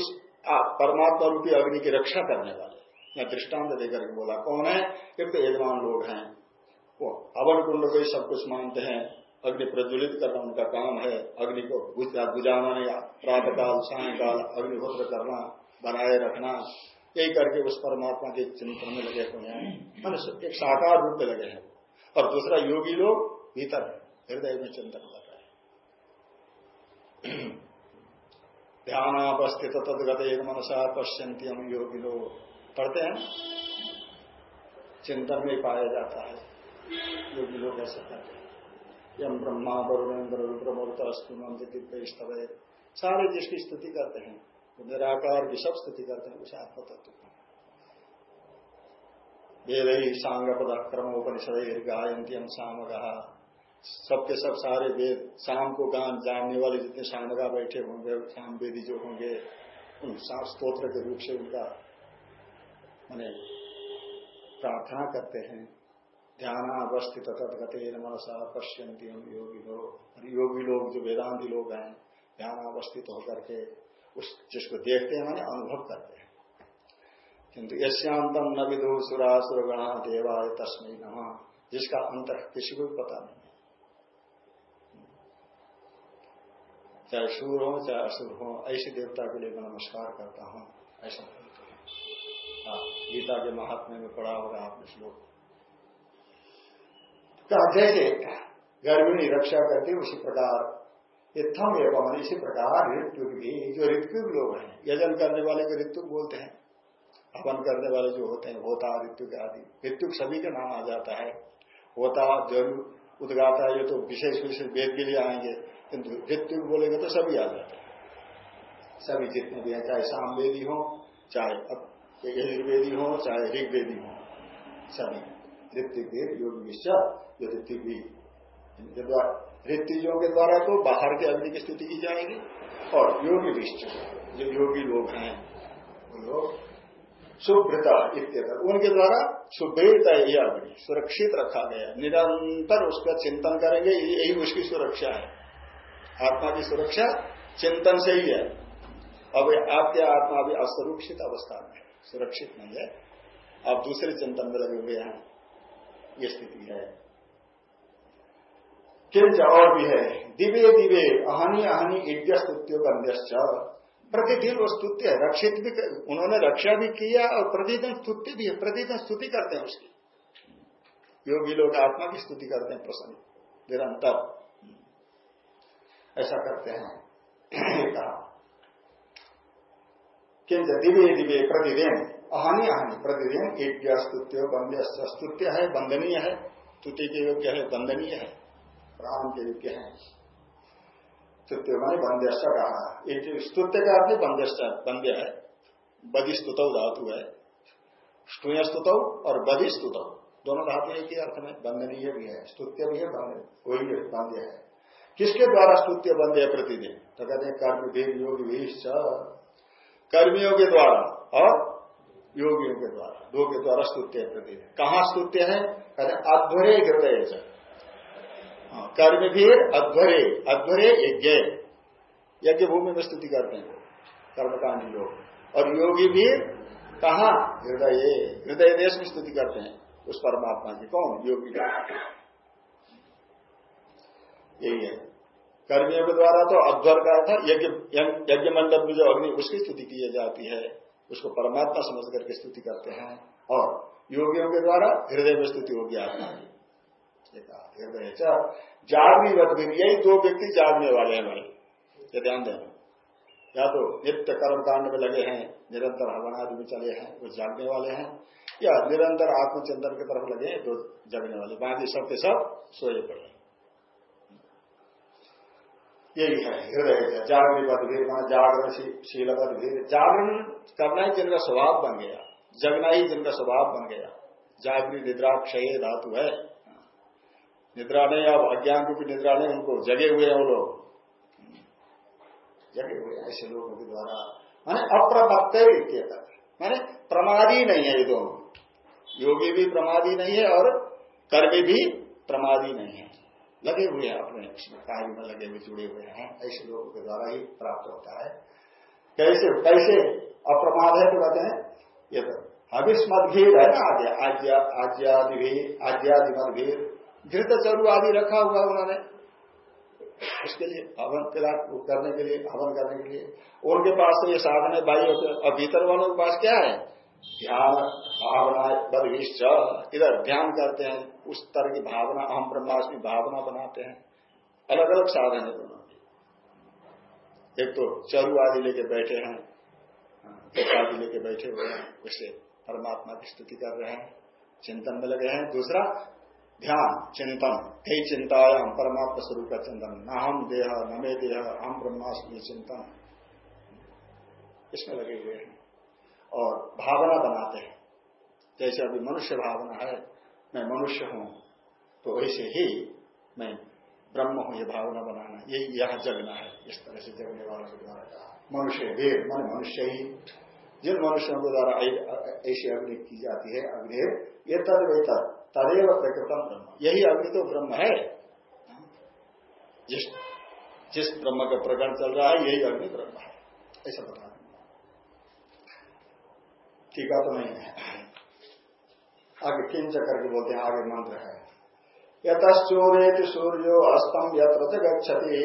परमात्मा रूपी अग्नि की रक्षा करने वाले। मैं दृष्टांत देकर बोला, कौन है? एक तो यजमान लोग हैं। वो हवन कुंड को ही सब कुछ मानते हैं। अग्नि प्रज्वलित करना उनका काम है। अग्नि को बुझाना या प्रातकाल सायकाल अग्निहोत्र करना, बनाए रखना। यही करके उस परमात्मा के चिंतन में लगे हुए हैं। मैंने एक साकार रूप में लगे हैं। और दूसरा योगी लोग भीतर हृदय में चिंतन कर रहे हैं। ध्यान अवस्थित तदगत एक मनसा पश्यंती हम योगी लोग पढ़ते हैं? चिंतन में पाया जाता है। योगी लोग ऐसा करते हैं। यम ब्रह्मा वरुणेन्द्र अस्तुमंत दिव्य स्तवय सारे जिसकी स्तुति करते हैं, वो निराकार की सब स्तुति करते हैं, उस आत्म तत्व वेद ही सांग पद क्रमोपनिषद गायंती हम साम सबके सब सारे वेद, शाम को गान जानने वाले जितने सामगा बैठे होंगे, शाम वेदी जो होंगे, उन स्त्रोत्र के रूप से उनका, मैंने प्रार्थना करते हैं। ध्यान अवस्थित तदगते मनसा पश्यंती हम योगी लोग। योगी लोग जो वेदांति लोग हैं ध्यान अवस्थित होकर के उस जिसको देखते हैं, मैंने अनुभव करते हैं। किंतु यश्यांतम न विदु सुरा सुरगणा देवा तस्मय न जिसका अंत किसी को भी पता नहीं है। चाहे सूर हो, चाहे असुर हो, ऐसे देवता के लिए मैं नमस्कार करता हूँ। ऐसा गीता के महात्म्य में पढ़ा होगा आपने श्लोक। जैसे गर्भिणी रक्षा करती उसी प्रकार। इतम एवं इसी प्रकार ऋतु भी। जो ऋतु लोग हैं, यजन करने वाले को ऋतु बोलते हैं। हवन करने वाले जो होते हैं, होता ऋतु आदि। ऋतु सभी का नाम आ जाता है। होता ज़रूर उदगाता, ये तो विशेष विशेष वेद के लिए आएँगे। किंतु ऋतु बोलेंगे तो सभी आ जाते हैं। सभी जितने भी हैं, चाहे सामवेदी हो, चाहे यजुर्वेदी हो, चाहे ऋग्वेदी हो, सभी। ऋतिक योग निश्चय ऋतिजों के द्वारा तो बाहर के अग्नि की स्थिति की जाएगी और योगी विश्च जो योगी लोग हैं, वो लोग शुभ्रता इत्यतः उनके द्वारा सुभ्रता यह अग्नि, सुरक्षित रखा गया। निरंतर उसका चिंतन करेंगे यही उसकी सुरक्षा है। आत्मा की सुरक्षा चिंतन से ही है। अब आपके आत्मा भी असुरक्षित अवस्था में सुरक्षित नहीं है। आप दूसरे चिंतन में लगे हुए हैं। ये स्थिति है। किंच और भी है दिव्य दिवे, अहानी अहानी यज्ञ स्तुत्यो गंध्यश्च। प्रतिदिन वो स्तुत्य है रक्षित भी उन्होंने रक्षा भी किया और प्रतिदिन स्तुति भी है, प्रतिदिन स्तुति करते हैं उसकी। योगी लोग आत्मा की स्तुति करते हैं प्रसन्न, निरंतर। ऐसा करते हैं। कहा। किंच दिव्य दिव्य प्रतिदिन। अहानी अहानी प्रतिदिन एक स्तुत्य, बंध्य स्तुत्य है वंदनीय है, स्तुति के योग्य है वंदनीय है प्राण के युग हैं। स्तुत्य माने बंध्यष्ट कहा स्तुत्य का अर्थ बंध्यष्ट बंध्य है बदि स्तुत धातु है स्तुय स्तुत और बदि स्तुत। दोनों धातु एक ही अर्थ में बंधनीय भी है, स्तुत्य भी है वही बंध्य है। किसके द्वारा स्तुत्य बंध्य है प्रतिदिन? तो कहते हैं कर्म भी योग भी कर्मियों के द्वारा और योगियों के द्वारा। दो के द्वारा स्तुत्य प्रतिदिन कहा स्तुत्य है? कहते अध्वरे हृदय हाँ, कर्म भी अध्वरे अध्वरे यज्ञ। यज्ञ भूमि में स्तुति करते हैं। कर्मकांडी लोग। और योगी भी कहा? हृदय। हृदय देश में स्तुति करते हैं। उस परमात्मा की कौन? योगी का। यही है। कर्मियों के द्वारा तो अध्वर का था यज्ञ यज्ञ मंडप में जो अग्नि उसकी स्तुति की जाती है। उसको परमात्मा समझ करके स्तुति करते हैं और योगियों के द्वारा हृदय में स्तुति होगी आत्मा की। हृदय जागनी बदबीर यही दो व्यक्ति जागने वाले हैं भाई। ये ध्यान देना। या तो नित्य कर्म कांड में लगे हैं, निरंतर हवन आदि में चले हैं, वो जागने वाले हैं, या निरंतर आत्मचिंतन की तरफ़ लगे दो जगने वाले। बाकी सब के सब सोए पड़े यही है, हृदय जागरण पदवीर मान जागरण शील पदवीर जागरण करना ही जिनका स्वभाव बन गया, जगना ही जिनका स्वभाव बन गया। जागरी निद्रा क्षय धातु है। निद्रा नहीं, अब अज्ञान की निद्रा नहीं, उनको जगे हुए हैं वो लोग। जगे हुए, ऐसे लोगों के द्वारा। माने अप्रमत्त माने प्रमादी नहीं है ये दोनों। योगी भी प्रमादी नहीं है और कर्मी भी प्रमादी नहीं है। लगे हुए हैं, अपने कार्य में लगे हुए, जुड़े हुए हैं, ऐसे लोगों के द्वारा ही प्राप्त होता है। कैसे? कैसे अप्रमाद है तो कहते हैं, ये तो हविष मतभेद है ना आद्य आज्या आज्यादि आज्यादि मतभेद घृत चरु आदि रखा हुआ उन्होंने। उसके लिए हवन करने के लिए, हवन करने के लिए। उनके पास तो ये साधन है, भाई और भीतर वालों के पास क्या है? ध्यान, भावना बदविश्च इधर ध्यान करते हैं, उस तरह की भावना, अहम ब्रह्मास्मि भावना बनाते हैं। अलग अलग साधन है दोनों एक तो चरु आदि लेके बैठे हैं आदि लेके बैठे हुए हैं उससे परमात्मा की स्तुति कर रहे हैं, चिंतन में लगे हैं। दूसरा, ध्यान, चिंतन, कई चिंतायाम परमात्मा स्वरूप का चिंतन। न हम देह, न मे देह हम ब्रह्मास्मि चिंतन। इसमें लगे हुए हैं। और भावना बनाते हैं। जैसे अभी मनुष्य भावना है, मैं मनुष्य हूँ तो वैसे ही मैं ब्रह्म हूँ, ये भावना बनाना, ये यह जगना है, इस तरह से जगने वालों के द्वारा मनुष्य वेद मन मनुष्य ही। जिन मनुष्यों के द्वारा ऐसी अग्नि की जाती है, अग्नि ये तद वे तद तदेव प्रकृतम ब्रह्म। यही अग्नि तो ब्रह्म है। जिस जिस ब्रह्म का प्रकरण चल रहा है, यही अग्नि ब्रह्म है। ऐसा बता टीका तो नहीं है। आगे किंच करके बोलते हैं आगे मंत्र है। यतश्चोरेत सूर्यो अस्तम यत्र गच्छति।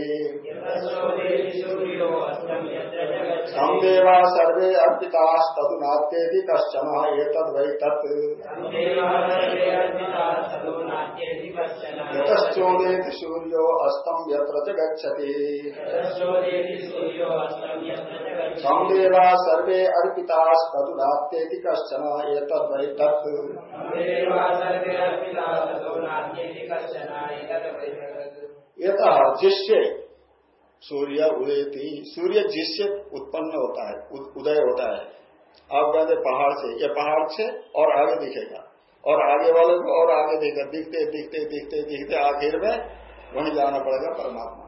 संदेवा सर्वे अर्पितास्तदुनात्येति कश्चन एतद् वै तत्। यतश्चोदेति सूर्यो अस्तम यत्र गच्छति। संदेवा सर्वे अर्पितास्तदुनात्येति कश्चन एतद् वै तत् यथ जिससे सूर्य उदयती सूर्य जिससे उत्पन्न होता है उदय होता है। आप कहते पहाड़ से, ये पहाड़ से और आगे दिखेगा। और आगे वाले को और आगे देखेगा दिखते दिखते दिखते दिखते आखिर में वहीं जाना पड़ेगा परमात्मा।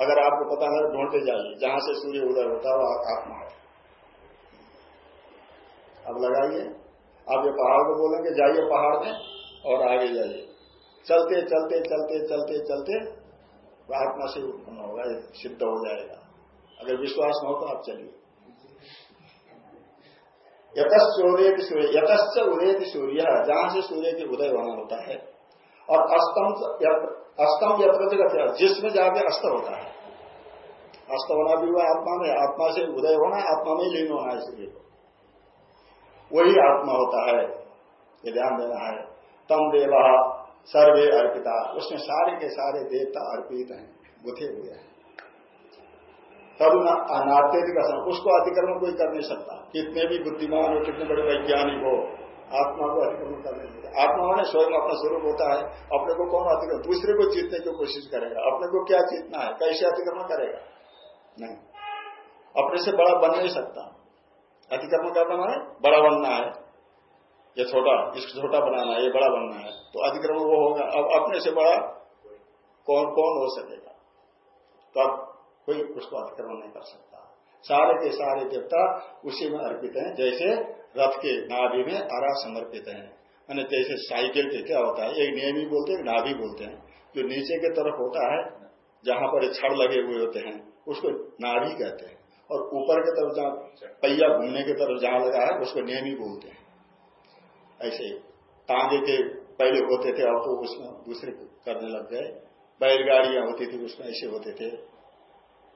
अगर आपको पता है, ढूंढते जाइए। जहाँ से सूर्य उदय होता है वो आत्मा है। अब लगाइए। आप ये पहाड़ को बोलेंगे, जाइए पहाड़ में और आगे जाइए। चलते चलते चलते चलते चलते आत्मा से उत्पन्न होगा सिद्ध हो जाएगा। अगर विश्वास न हो तो आप चलिए। यतश्चोदेत सूर्य यतश्च उदयत सूर्य, जहाँ से सूर्य के उदय होना होता है और अस्तम अस्तम यत्र जिसमें जाके अस्त होता है। अस्त होना भी हुआ आत्मा में, आत्मा से उदय होना आत्मा में लीन होना सूर्य वही आत्मा होता है, ये ध्यान देना है। तम देवा सर्वे अर्पिता। उसमें सारे के सारे देवता अर्पित हैं गुथे हुए हैं। तरुण अनात्यधिक उसको अतिक्रमण कोई कर नहीं सकता। कितने भी बुद्धिमान हो, कितने बड़े वैज्ञानिक हो आत्मा को अतिक्रमण करने नहीं आत्मा माने स्वयं अपना स्वरूप होता है। अपने को कौन अतिक्रमण? दूसरे को जीतने की कोशिश करेगा। अपने को क्या जीतना है? कैसे अतिक्रमण करेगा? नहीं। अपने से बड़ा बन नहीं सकता। अतिक्रमण करना माने बड़ा बनना है। ये छोटा, इसको छोटा बनाना है, ये बड़ा बनना है। तो अतिक्रमण वो होगा। अब अपने से बड़ा कौन कौन हो सकेगा? तो अब कोई उसको अतिक्रमण नहीं कर सकता। सारे के सारे देवता उसी में अर्पित हैं जैसे रथ के नाभि में आरा समर्पित हैं। मैंने जैसे साइकिल के क्या होता है एक नियमी बोलते हैं नाभि बोलते हैं। जो नीचे की तरफ़ होता है जहाँ पर छड़ लगे हुए होते हैं उसको नाभि कहते हैं। और ऊपर की तरफ़ जहाँ पहिया घूमने की तरफ़ जहाँ लगा है उसको नियमी बोलते हैं। ऐसे तांगे के पहले होते थे अब तो उसमें दूसरे करने लग गए। बैलगाड़ियाँ होती थी उसमें ऐसे होते थे।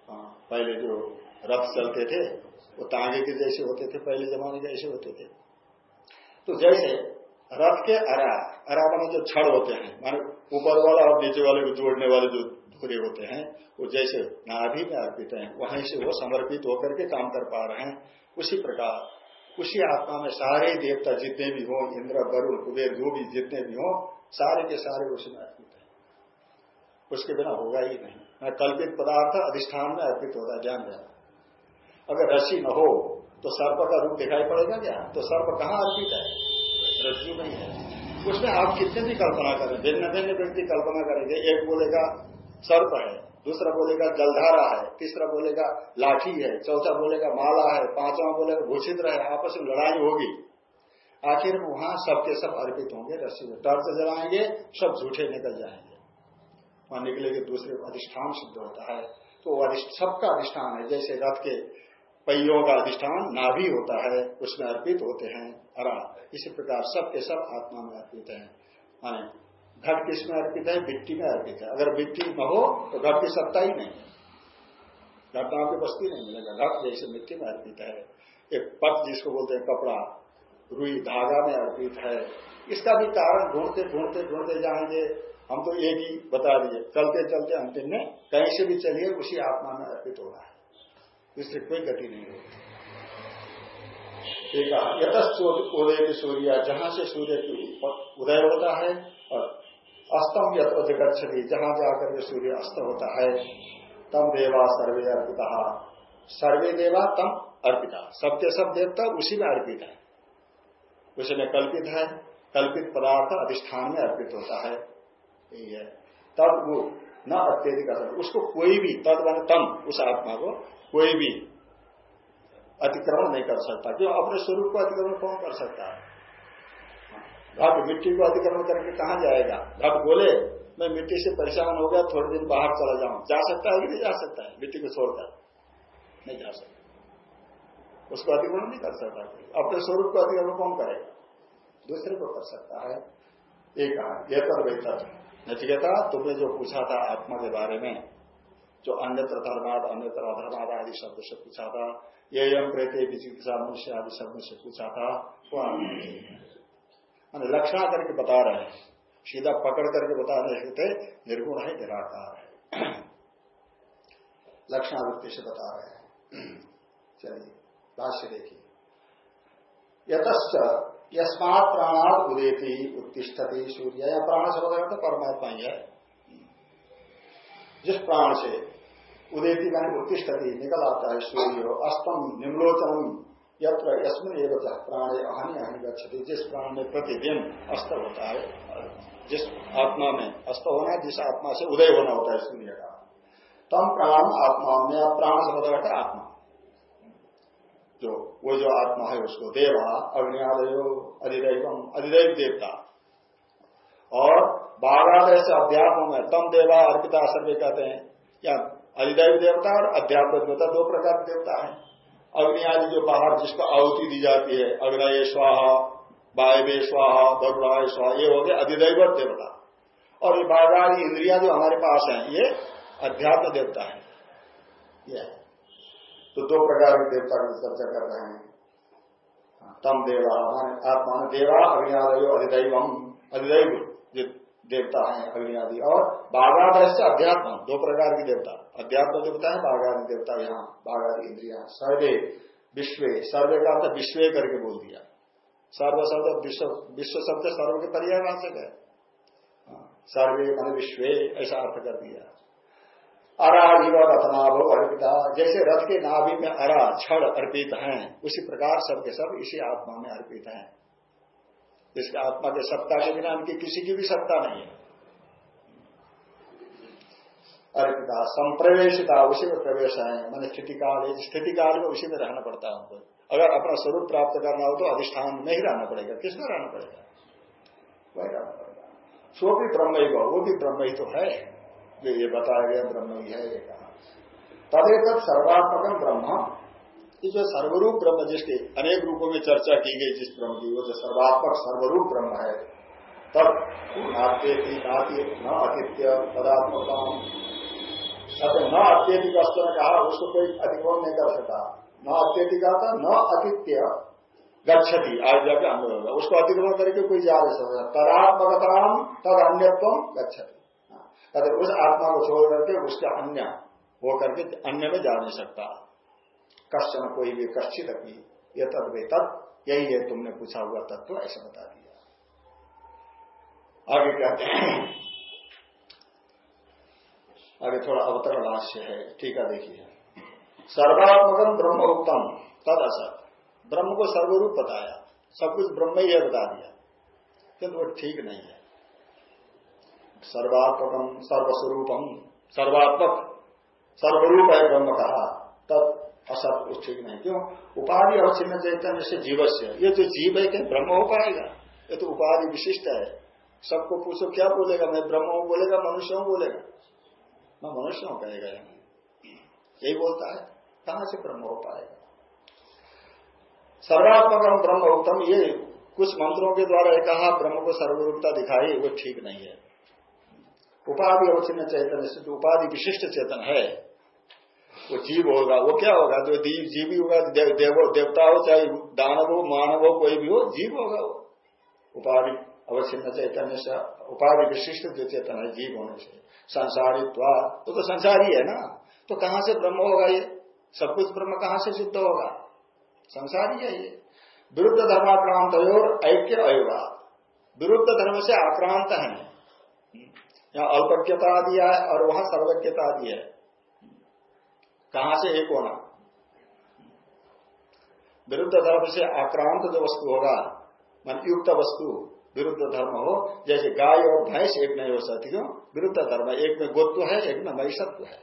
हाँ, पहले जो रथ चलते थे, वो तांगे के जैसे होते थे, पहले जमाने के होते थे। तो जैसे रथ के अरा अरा माने जो छड़ होते हैं, माने ऊपर वाला और नीचे वाले को जोड़ने वाले जो धुरे होते हैं, वो जैसे नाभि में अर्पित हैं, वहीं से वो समर्पित होकर के काम कर पा रहे हैं। उसी प्रकार, उसी आत्मा में सारे देवता जितने भी हों, इंद्र, वरुण, कुबेर जो भी जितने भी हों, सारे के सारे उसी में अर्पित हैं। उसके बिना होगा ही नहीं। कल्पित पदार्थ अधिष्ठान में अर्पित होता है, ध्यान देना। अगर रस्सी न हो तो सर्प का रूप दिखाई पड़ेगा क्या? तो सर्प कहाँ अर्पित है रस्सी नहीं है उसमें आप कितने भी कल्पना करें? भिन्न भिन्न व्यक्ति कल्पना करेंगे। एक बोलेगा सर्प है, दूसरा बोलेगा जलधारा है, तीसरा बोलेगा लाठी है, चौथा बोलेगा माला है, पांचवा बोलेगा घोषित रहे आपस में लड़ाई होगी। आखिर में वहाँ सबके सब अर्पित होंगे रस्सी में। टर्च जलाएँगे, सब झूठे निकल जाएँगे। वहाँ निकलेंगे दूसरे, अधिष्ठान सिद्ध होता है। तो सबका अधिष्ठान है। जैसे रथ के पहियों का अधिष्ठान नाभि होता है, उसमें अर्पित होते हैं अरा इसी प्रकार सब के सब आत्मा में अर्पित है। माने घट किसमें अर्पित है? मिट्टी में अर्पित है। अगर मिट्टी न हो तो घट की सत्ता ही नहीं घटनाओं की बस्ती नहीं मिलेगा। घट जैसे मिट्टी में अर्पित है। एक पट जिसको बोलते हैं कपड़ा, रुई, धागा में अर्पित है। इसका भी कारण ढूंढते ढूंढते ढूंढते जाएँगे। हम तो ये भी बता दिए। चलते चलते अंतिम में कहीं से भी चलिए, उसी आत्मा में अर्पित हो रहा है। इससे कोई गति नहीं होती एक उदय की सूर्य, जहाँ से सूर्य की उदय होता है और अस्तम यथ गच्छति जहाँ जाकर के सूर्य अस्त होता है, तम देवा सर्वे अर्पिता। सर्वे देवा, तम अर्पिता। सबके सब देवता उसी में अर्पित है। उसी में कल्पित है, कल्पित पदार्थ अधिष्ठान में अर्पित होता है। यही है, तब वो न अत्यधिक असर उसको कोई भी तद मान तम उस आत्मा को कोई भी अतिक्रमण नहीं कर सकता। क्यों अपने स्वरूप को अतिक्रमण कौन कर सकता है? घट मिट्टी को अतिक्रमण करके कहा जाएगा? घट बोले, मैं मिट्टी से परेशान हो गया, थोड़े दिन बाहर चला जाऊँ। जा सकता है कि नहीं जा सकता है? मिट्टी को छोड़कर। नहीं जा सकता। उसको अतिक्रमण नहीं कर सकता अपने स्वरूप को अतिक्रमण कौन करेगा? दूसरे को कर सकता है। एक यह बेहतर नचिकेता, तुमने जो पूछा था आत्मा के बारे में, जो अन्यत्र धर्माद अन्यत्र अधर्माद आदि शब्द से पूछा था ये यम प्रेते विचिकित्सा मनुष्य आदि शब्द से पूछा था, वो आत्मा लक्षण करके बता रहे हैं। सीधा पकड़ करके बता रहे थे निर्गुण है, निराकार है। लक्षणावृत्ति से बता रहे हैं। चलिए, भाष्य देखिए। यतश्च यस्मात प्राणात उदेती, उत्तिष्ठती सूर्य। या प्राण शब्द तो परमात्मा ही है। जिस प्राण से उदेती मैंने उत्तिष्ठती, निकल आता है सूर्य, अस्तम निम्लोचनम यत्र यस्मिन एवं प्राणे अहानि हानि गच्छती। जिस प्राण में प्रतिदिन अस्त होता है, जिस आत्मा में अस्त होना है, जिस आत्मा से उदय होना होता है सूर्य का, तम प्राण आत्मा में प्राण से बदल आत्मा। जो, वो जो आत्मा है उसको देवा अग्नि अग्नियादयो अधिदैवम, अधिदैव देवता। और बाघादय से अध्यात्म में तम देवा अर्पिता सर्वे कहते हैं। या अधिदैव देवता और अध्यात्म देवता दो प्रकार के देवता है। अग्नि आदि जो बाहर जिसको आहुति दी जाती है, अग्नय स्वाहा, वायवे स्वाहा गरुड़ाय स्वाहा, ये हो गया अधिदैव देवता। और ये बाघादि इंद्रिया जो हमारे पास है, ये अध्यात्म देवता है। ये तो दो प्रकार के देवता की चर्चा कर रहे हैं। तम देवा आत्मा देवा अग्नियादयो अधिदैवम। अधिदैव जो देवता है अग्नि आदि और बाघादय से अध्यात्म दो प्रकार की देवता। अध्यात्म देवता है बाघादि देवता यहाँ बाघादि इंद्रिया। सर्वे विश्व। सर्वे का अर्थ विश्व करके बोल दिया। सर्व शब्द विश्व विश्व शब्द सर्व के पर्यावाचक है। हाँ, सर्वे मान विश्व ऐसा अर्थ कर दिया। अरा जीव रथनाभ अर्पिता, जैसे रथ के नाभि में अरा, छड़ अर्पित हैं, उसी प्रकार सबके सब इसी आत्मा में अर्पित हैं। इसके आत्मा के सत्ता के बिना इनकी किसी की भी सत्ता नहीं है। अर्पिता, संप्रवेशिता, उसी में प्रवेश है, मैंने स्थिति काल स्थिति काल में उसी में रहना पड़ता है उनको। अगर अपना स्वरूप प्राप्त करना हो तो अधिष्ठान में ही रहना पड़ेगा। किसमें रहना पड़ेगा? वही रहना पड़ेगा। सो भी ब्रह्म ही वो भी ब्रह्म ही तो है। जो ये बताया गया ब्रह्म ही है, ये कहा। तदेत सर्वात्मक ब्रह्म। ये जो सर्वरूप ब्रह्म जिसके अनेक रूपों में चर्चा की गई, जिस ब्रह्म की, वो जो सर्वात्मक, सर्वरूप ब्रह्म है, तब नाट्य न अतिथ्य पदात्मक न अत्यधिक ने कहा, उसको कोई अधिकोण नहीं कर सकता। न अत्यधिक था, न अतिथ्य गच्छति, आज जाके होगा उसको अतिक्रमण करके कोई जा नहीं सकता। तदात्मकताम तद अन्यत्व गच्छति। अगर उस आत्मा को छोड़ करके उसके अन्य हो करके अन्य में जा नहीं सकता। कश्चन कोई भी कश्चित अभी ये तत्व तत् यही है, तुमने पूछा हुआ तत्व ऐसा बता दिया। आगे कहते हैं। आगे थोड़ा अवतरण भाष्य है, ठीक है, देखिए। सर्वात्मकम ब्रह्म उत्तम तद असत। ब्रह्म को सर्वरूप बताया। सब कुछ ब्रह्म ही है, बता दिया। किंतु वो ठीक नहीं है। सर्वात्मकम सर्वस्वरूपम सर्वात्मक, सर्वरूप है ब्रह्म कहा तब असत ठीक नहीं। क्यों? उपाधि और चिन्ह चैतन्य से जीवस्य। ये जो जीव है क्या ब्रह्म हो पाएगा? ये तो उपाधि विशिष्ट है। सबको पूछो, क्या बोलेगा? मैं ब्रह्म हूँ बोलेगा, मनुष्य हूँ बोलेगा? मैं मनुष्य हूँ, कहेगा यही बोलता है। कहाँ से ब्रह्म हो पाएगा? सर्वात्मक ब्रह्म उत्तम ये। कुछ मंत्रों के द्वारा कहा, ब्रह्म को सर्वरूपता दिखाई, वो ठीक नहीं है। उपाधि अवचिन्न चैतन्य से जो उपाधि विशिष्ट चेतन है वो जीव होगा वो क्या होगा? जो जीव ही होगा देव, देवता हो चाहे दानव हो मानव हो कोई भी हो जीव होगा वो। उपाधि अवचिन्न चैतन्य से उपाधि विशिष्ट जो चेतन है जीव होने से। संसारित्व तो, तो संसारी है ना? तो कहाँ से ब्रह्म होगा ये? सब कुछ ब्रह्म कहाँ से सिद्ध होगा? संसारी है ये। विरुद्ध धर्माक्रांत और ऐक्य अयोगा। विरुद्ध धर्म से आक्रांत है। यहाँ अल्पज्ञता दिया है और वहाँ सर्वज्ञता दी है। कहाँ से एक होना? विरुद्ध धर्म से आक्रांत जो वस्तु होगा, मान युक्त वस्तु, विरुद्ध धर्म हो, जैसे गाय और भैंस एक नहीं हो सकती, क्यों? विरुद्ध धर्म, एक में गोत्व है, एक में महिषत्व है।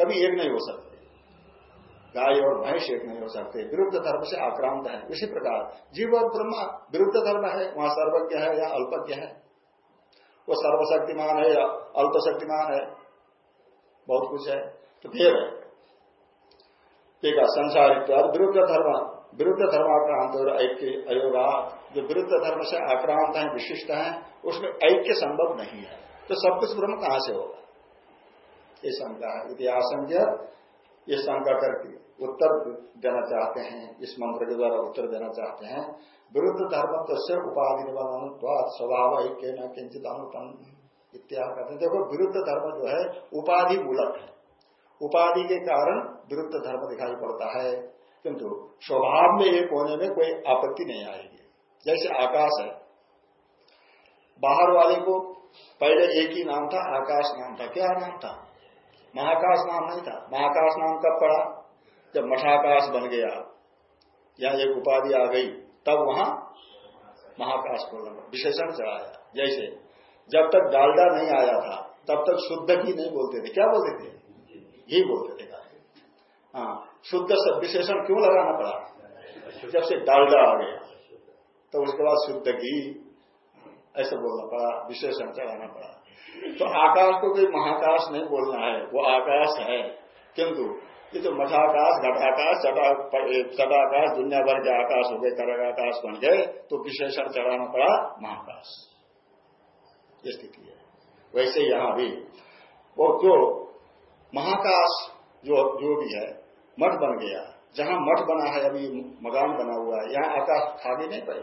कभी एक नहीं हो सकते। गाय और भैंस एक नहीं हो सकते। विरुद्ध धर्म से आक्रांत है। इसी प्रकार, जीव और ब्रह्मा विरुद्ध धर्म है, वहाँ सर्वज्ञ है या अल्पज्ञ है। वो सर्वशक्तिमान है या अल्पशक्तिमान है। बहुत कुछ है। तो फिर ठीक है विरुद्ध धर्म, विरुद्ध धर्माक्रांत और ऐक्य, अयोगा, जो विरुद्ध धर्म से आक्रांत है, विशिष्ट है, उसमें ऐक्य संभव नहीं है। तो सब कुछ ब्रह्म कहाँ से होगा? ये शंका है। इतिहास ये शंका करके उत्तर देना चाहते हैं, इस मंत्र के द्वारा उत्तर देना चाहते हैं। विरुद्ध धर्म से उपाधि निबंधन स्वभाव के न किंचित अनुतम इत्यादि कहते हैं। देखो, विरुद्ध धर्म जो है, उपाधि मूलक है। उपाधि के कारण विरुद्ध धर्म दिखाई पड़ता है। किंतु स्वभाव में एक होने में कोई आपत्ति नहीं आएगी। जैसे आकाश है। बाहर वाले को पहले एक ही नाम था, आकाश नाम था। क्या नाम था? महाकाश नाम नहीं था। महाकाश नाम कब पड़ा? जब मठाकाश बन गया। या एक उपाधि आ गई। तब वहाँ महाकाश को विशेषण चढ़ाया। जैसे जब तक डालडा नहीं आया था, तब तक शुद्ध ही नहीं बोलते थे। क्या बोलते थे? ही बोलते थे हाँ शुद्ध विशेषण क्यों लगाना पड़ा? जब से डालडा आ गया तो उसके बाद शुद्ध घी ऐसा बोलना पड़ा, विशेषण चढ़ाना पड़ा। तो आकाश को कोई महाकाश नहीं बोलना है वो आकाश है। किंतु ये तो मठाकाश घटाकाश चटाकाश दुनिया भर के आकाश हो गए करगाकाश बन गए तो विशेषण चढ़ाना पड़ा महाकाश। स्थिति है। वैसे यहाँ भी वो जो महाकाश जो जो भी है मठ बन गया। जहाँ मठ बना है अभी मकान बना हुआ है यहाँ आकाश खाली नहीं पड़े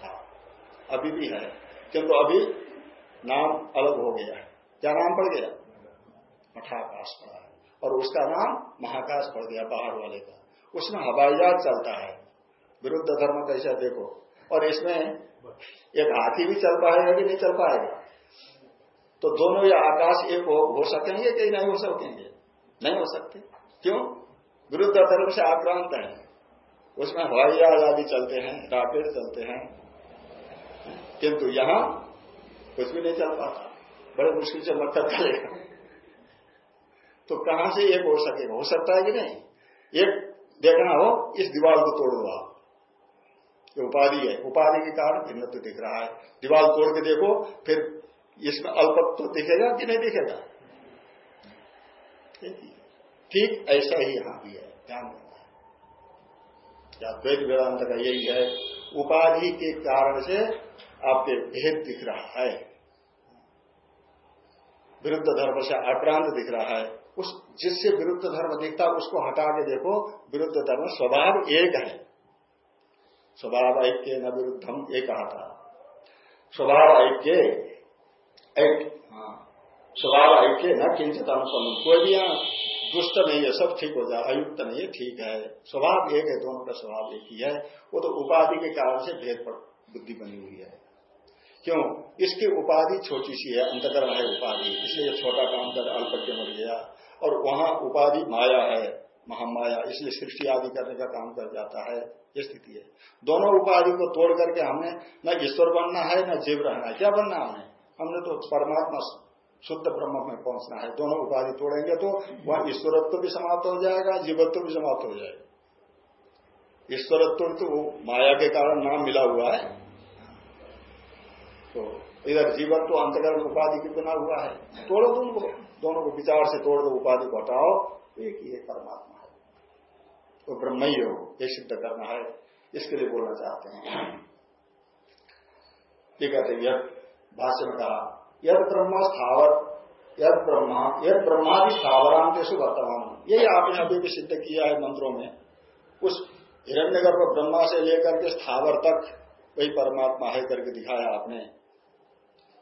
हाँ, अभी भी है। किंतु अभी नाम अलग हो गया क्या नाम पड़ गया? मठाकाश पड़ा और उसका नाम महाकाश पड़ गया बाहर वाले का। उसमें हवाई जहाज़ चलता है। विरुद्ध धर्म कैसा देखो। और इसमें एक हाथी भी चल पाएगा कि नहीं चल पाएगा? तो दोनों ये आकाश एक हो, हो सकेंगे कि नहीं हो सकेंगे? नहीं हो सकते। क्यों? विरुद्ध धर्म से आक्रांत है। उसमें हवाई जहाज़ आदि चलते हैं राकेट चलते हैं। किंतु यहाँ कुछ भी नहीं चल पाता। बड़े मुश्किल से मक्खर चलेगा तो कहाँ से एक हो सकेगा हो सकता है कि नहीं? एक देखना हो, इस दीवार को तोड़ दो आप ये उपाधि है। उपाधि के कारण भिन्न तो दिख रहा है। दीवार तोड़ के देखो, फिर इसमें अल्पत्व तो दिखेगा कि नहीं दिखेगा? ठीक ऐसा ही यहाँ भी है। ध्यान है। या द्वैत वेदांत का यही है। उपाधि के कारण से आपके भेद दिख रहा है। विरुद्ध धर्म से अप्रांत दिख रहा है। उस जिससे विरुद्ध धर्म दिखता, उसको हटा के देखो, विरुद्ध धर्म स्वभाव एक है। स्वभाव ऐक्य न विरुद्धम एक कहा था। स्वभाव ऐक्य एक हाँ। स्वभाव ऐक्य न किंचित अनुपन्न कोई भी दुष्ट नहीं है, सब ठीक हो जाए अयुक्त नहीं है, ठीक है। स्वभाव एक है, दोनों का स्वभाव एक ही है। वो तो उपाधि के कारण से भेद बुद्धि बनी हुई है। क्यों? इसकी उपाधि छोटी सी है अंतकरण है उपाधि। इसलिए छोटा काम कर अल्पज्ञ मर गया। और वहाँ उपाधि माया है, महामाया। इसलिए सृष्टि आदि करने का काम कर जाता है, ये स्थिति है। दोनों उपाधि को तोड़ करके हमने न ईश्वर बनना है, न जीव रहना है। क्या बनना हमने हमने तो परमात्मा शुद्ध ब्रह्म में पहुँचना है। दोनों उपाधि तोड़ेंगे तो वहाँ ईश्वरत्व भी समाप्त हो जाएगा, जीवत्व भी समाप्त हो जाएगा। ईश्वरत्व तो माया के कारण नाम मिला हुआ है। तो इधर जीवन तो अंतकरण उपाधि की बना हुआ है? तोड़ो तुम को दोनों को विचार से तोड़ दो, उपाधि को हटाओ। एक ही परमात्मा है। तो ब्रह्म ही हो, ये सिद्ध करना है। इसके लिए बोलना चाहते हैं। ये कहते यद भाष्य में कहा, यद ब्रह्म स्थावर, यद ब्रह्मा, यद ब्रह्मादि स्थावरांतेश वर्तमान यही आपने अभी भी सिद्ध किया है मंत्रों में। उस हिरण्यगर्भ ब्रह्मा से लेकर के स्थावर तक वही परमात्मा है करके दिखाया आपने।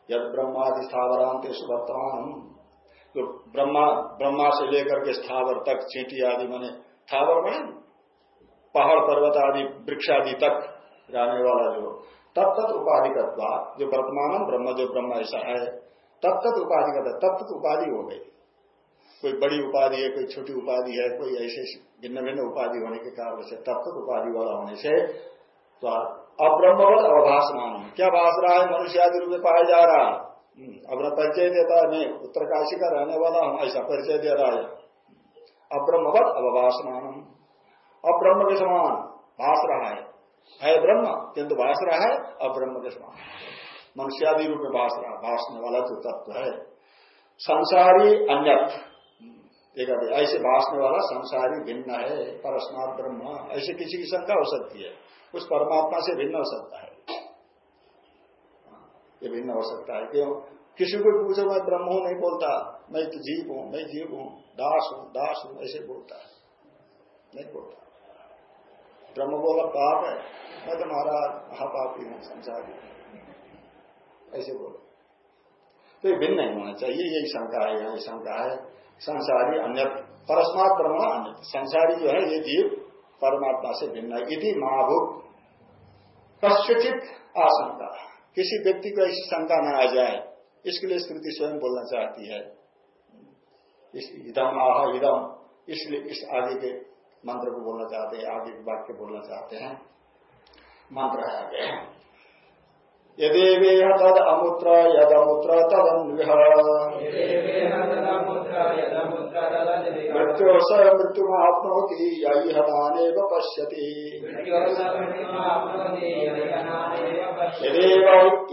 यद ब्रह्मादि स्थावरांतेश वर्तमान तो ब्रह्मा ब्रह्मा से लेकर के स्थावर तक, चींटी आदि माने, स्थावर बने पहाड़, पर्वत आदि, वृक्ष आदि तक जाने वाला जो तब तक उपाधि का जो वर्तमान ब्रह्म, जो ब्रह्म ऐसा है तब तक उपाधि का तब तक उपाधि हो गई। कोई बड़ी उपाधि है, कोई छोटी उपाधि है, कोई ऐसे भिन्न भिन्न उपाधि होने के कारण से तब तक उपाधि वाला होने से तो अब्रह्मवत अवभाषमान क्या भाष रहा है? मनुष्य आदि रूप में पाया जा रहा है। हम्म, अपना परिचय देता है। नहीं उत्तरकाशी का रहने वाला हूँ ऐसा परिचय दे रहा है। अब्रह्मवत अवभाषमान अब्रह्म के समान भाष रहा है। है ब्रह्म किंतु भाष रहा है अब्रह्म के समान। मनुष्यादि रूप में भाष रहा भाषने वाला जो तत्व है। संसारी अन्यत। एक ऐसे भाषने वाला संसारी भिन्न है। परस्मात ब्रह्म। ऐसे किसी की शंका हो सकती है। उस परमात्मा से भिन्न हो सकता है। ये भिन्न हो सकता है, क्यों? किसी को पूछो, मैं ब्रह्म हूँ, नहीं बोलता। मैं तो जीव हूँ, मैं जीव हूँ, दास हूँ दास हूँ, ऐसे बोलता है। नहीं बोलता। ब्रह्म बोला, पाप है। मैं तो महाराज, महापापी हूँ, संसार ऐसे बोलो। तो ये भिन्न नहीं होना चाहिए यही शंका है, यही शंका है। संसारी अन्य परस्मात ब्रह्म संसारी जो है, ये जीव परमात्मा से भिन्न है। यदि महाभूत कश्यचित आशंका। किसी व्यक्ति को ऐसी शंका न आ जाए, इसके लिए स्मृति स्वयं बोलना चाहती है। इस इदम आह इदम, इसलिए इस आगे के मंत्र को बोलना चाहते हैं आगे के वाक्य बोलना चाहते हैं। मंत्र है। आगे यदेवेह तद अमुत्र यदमुत्र तदन्विह मृत्यो स मृत्युमाप्नोति, यही हतानेव पश्यति।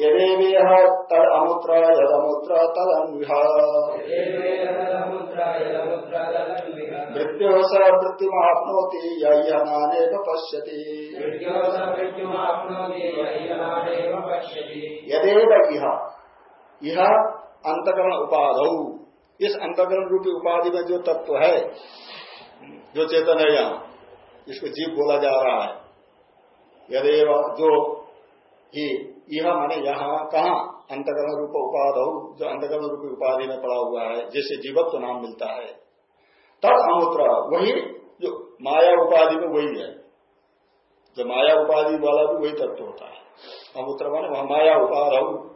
यदेवेह तद अमुत्र यदमुत्र तदन्विह मृत्यो स मृत्युमाप्नोति, यही हतानेव पश्यति। यदेव यह यह अंतकरण उपाध। इस अंतकरण रूपी उपाधि में जो तत्व है, जो चेतन है यहाँ इसको जीव बोला जा रहा है, यदेव जो ही यह माने यहाँ कहा, अंतकरण रूप उपाधौ, जो अंतकरण रूपी उपाधि में पड़ा हुआ है जिससे जीवत्व नाम मिलता है। तब अमूत्र, वही जो माया उपाधि में वही है। जो माया उपाधि वाला भी वही तत्व होता है। अमूत्र माने, वहाँ माया उपाधि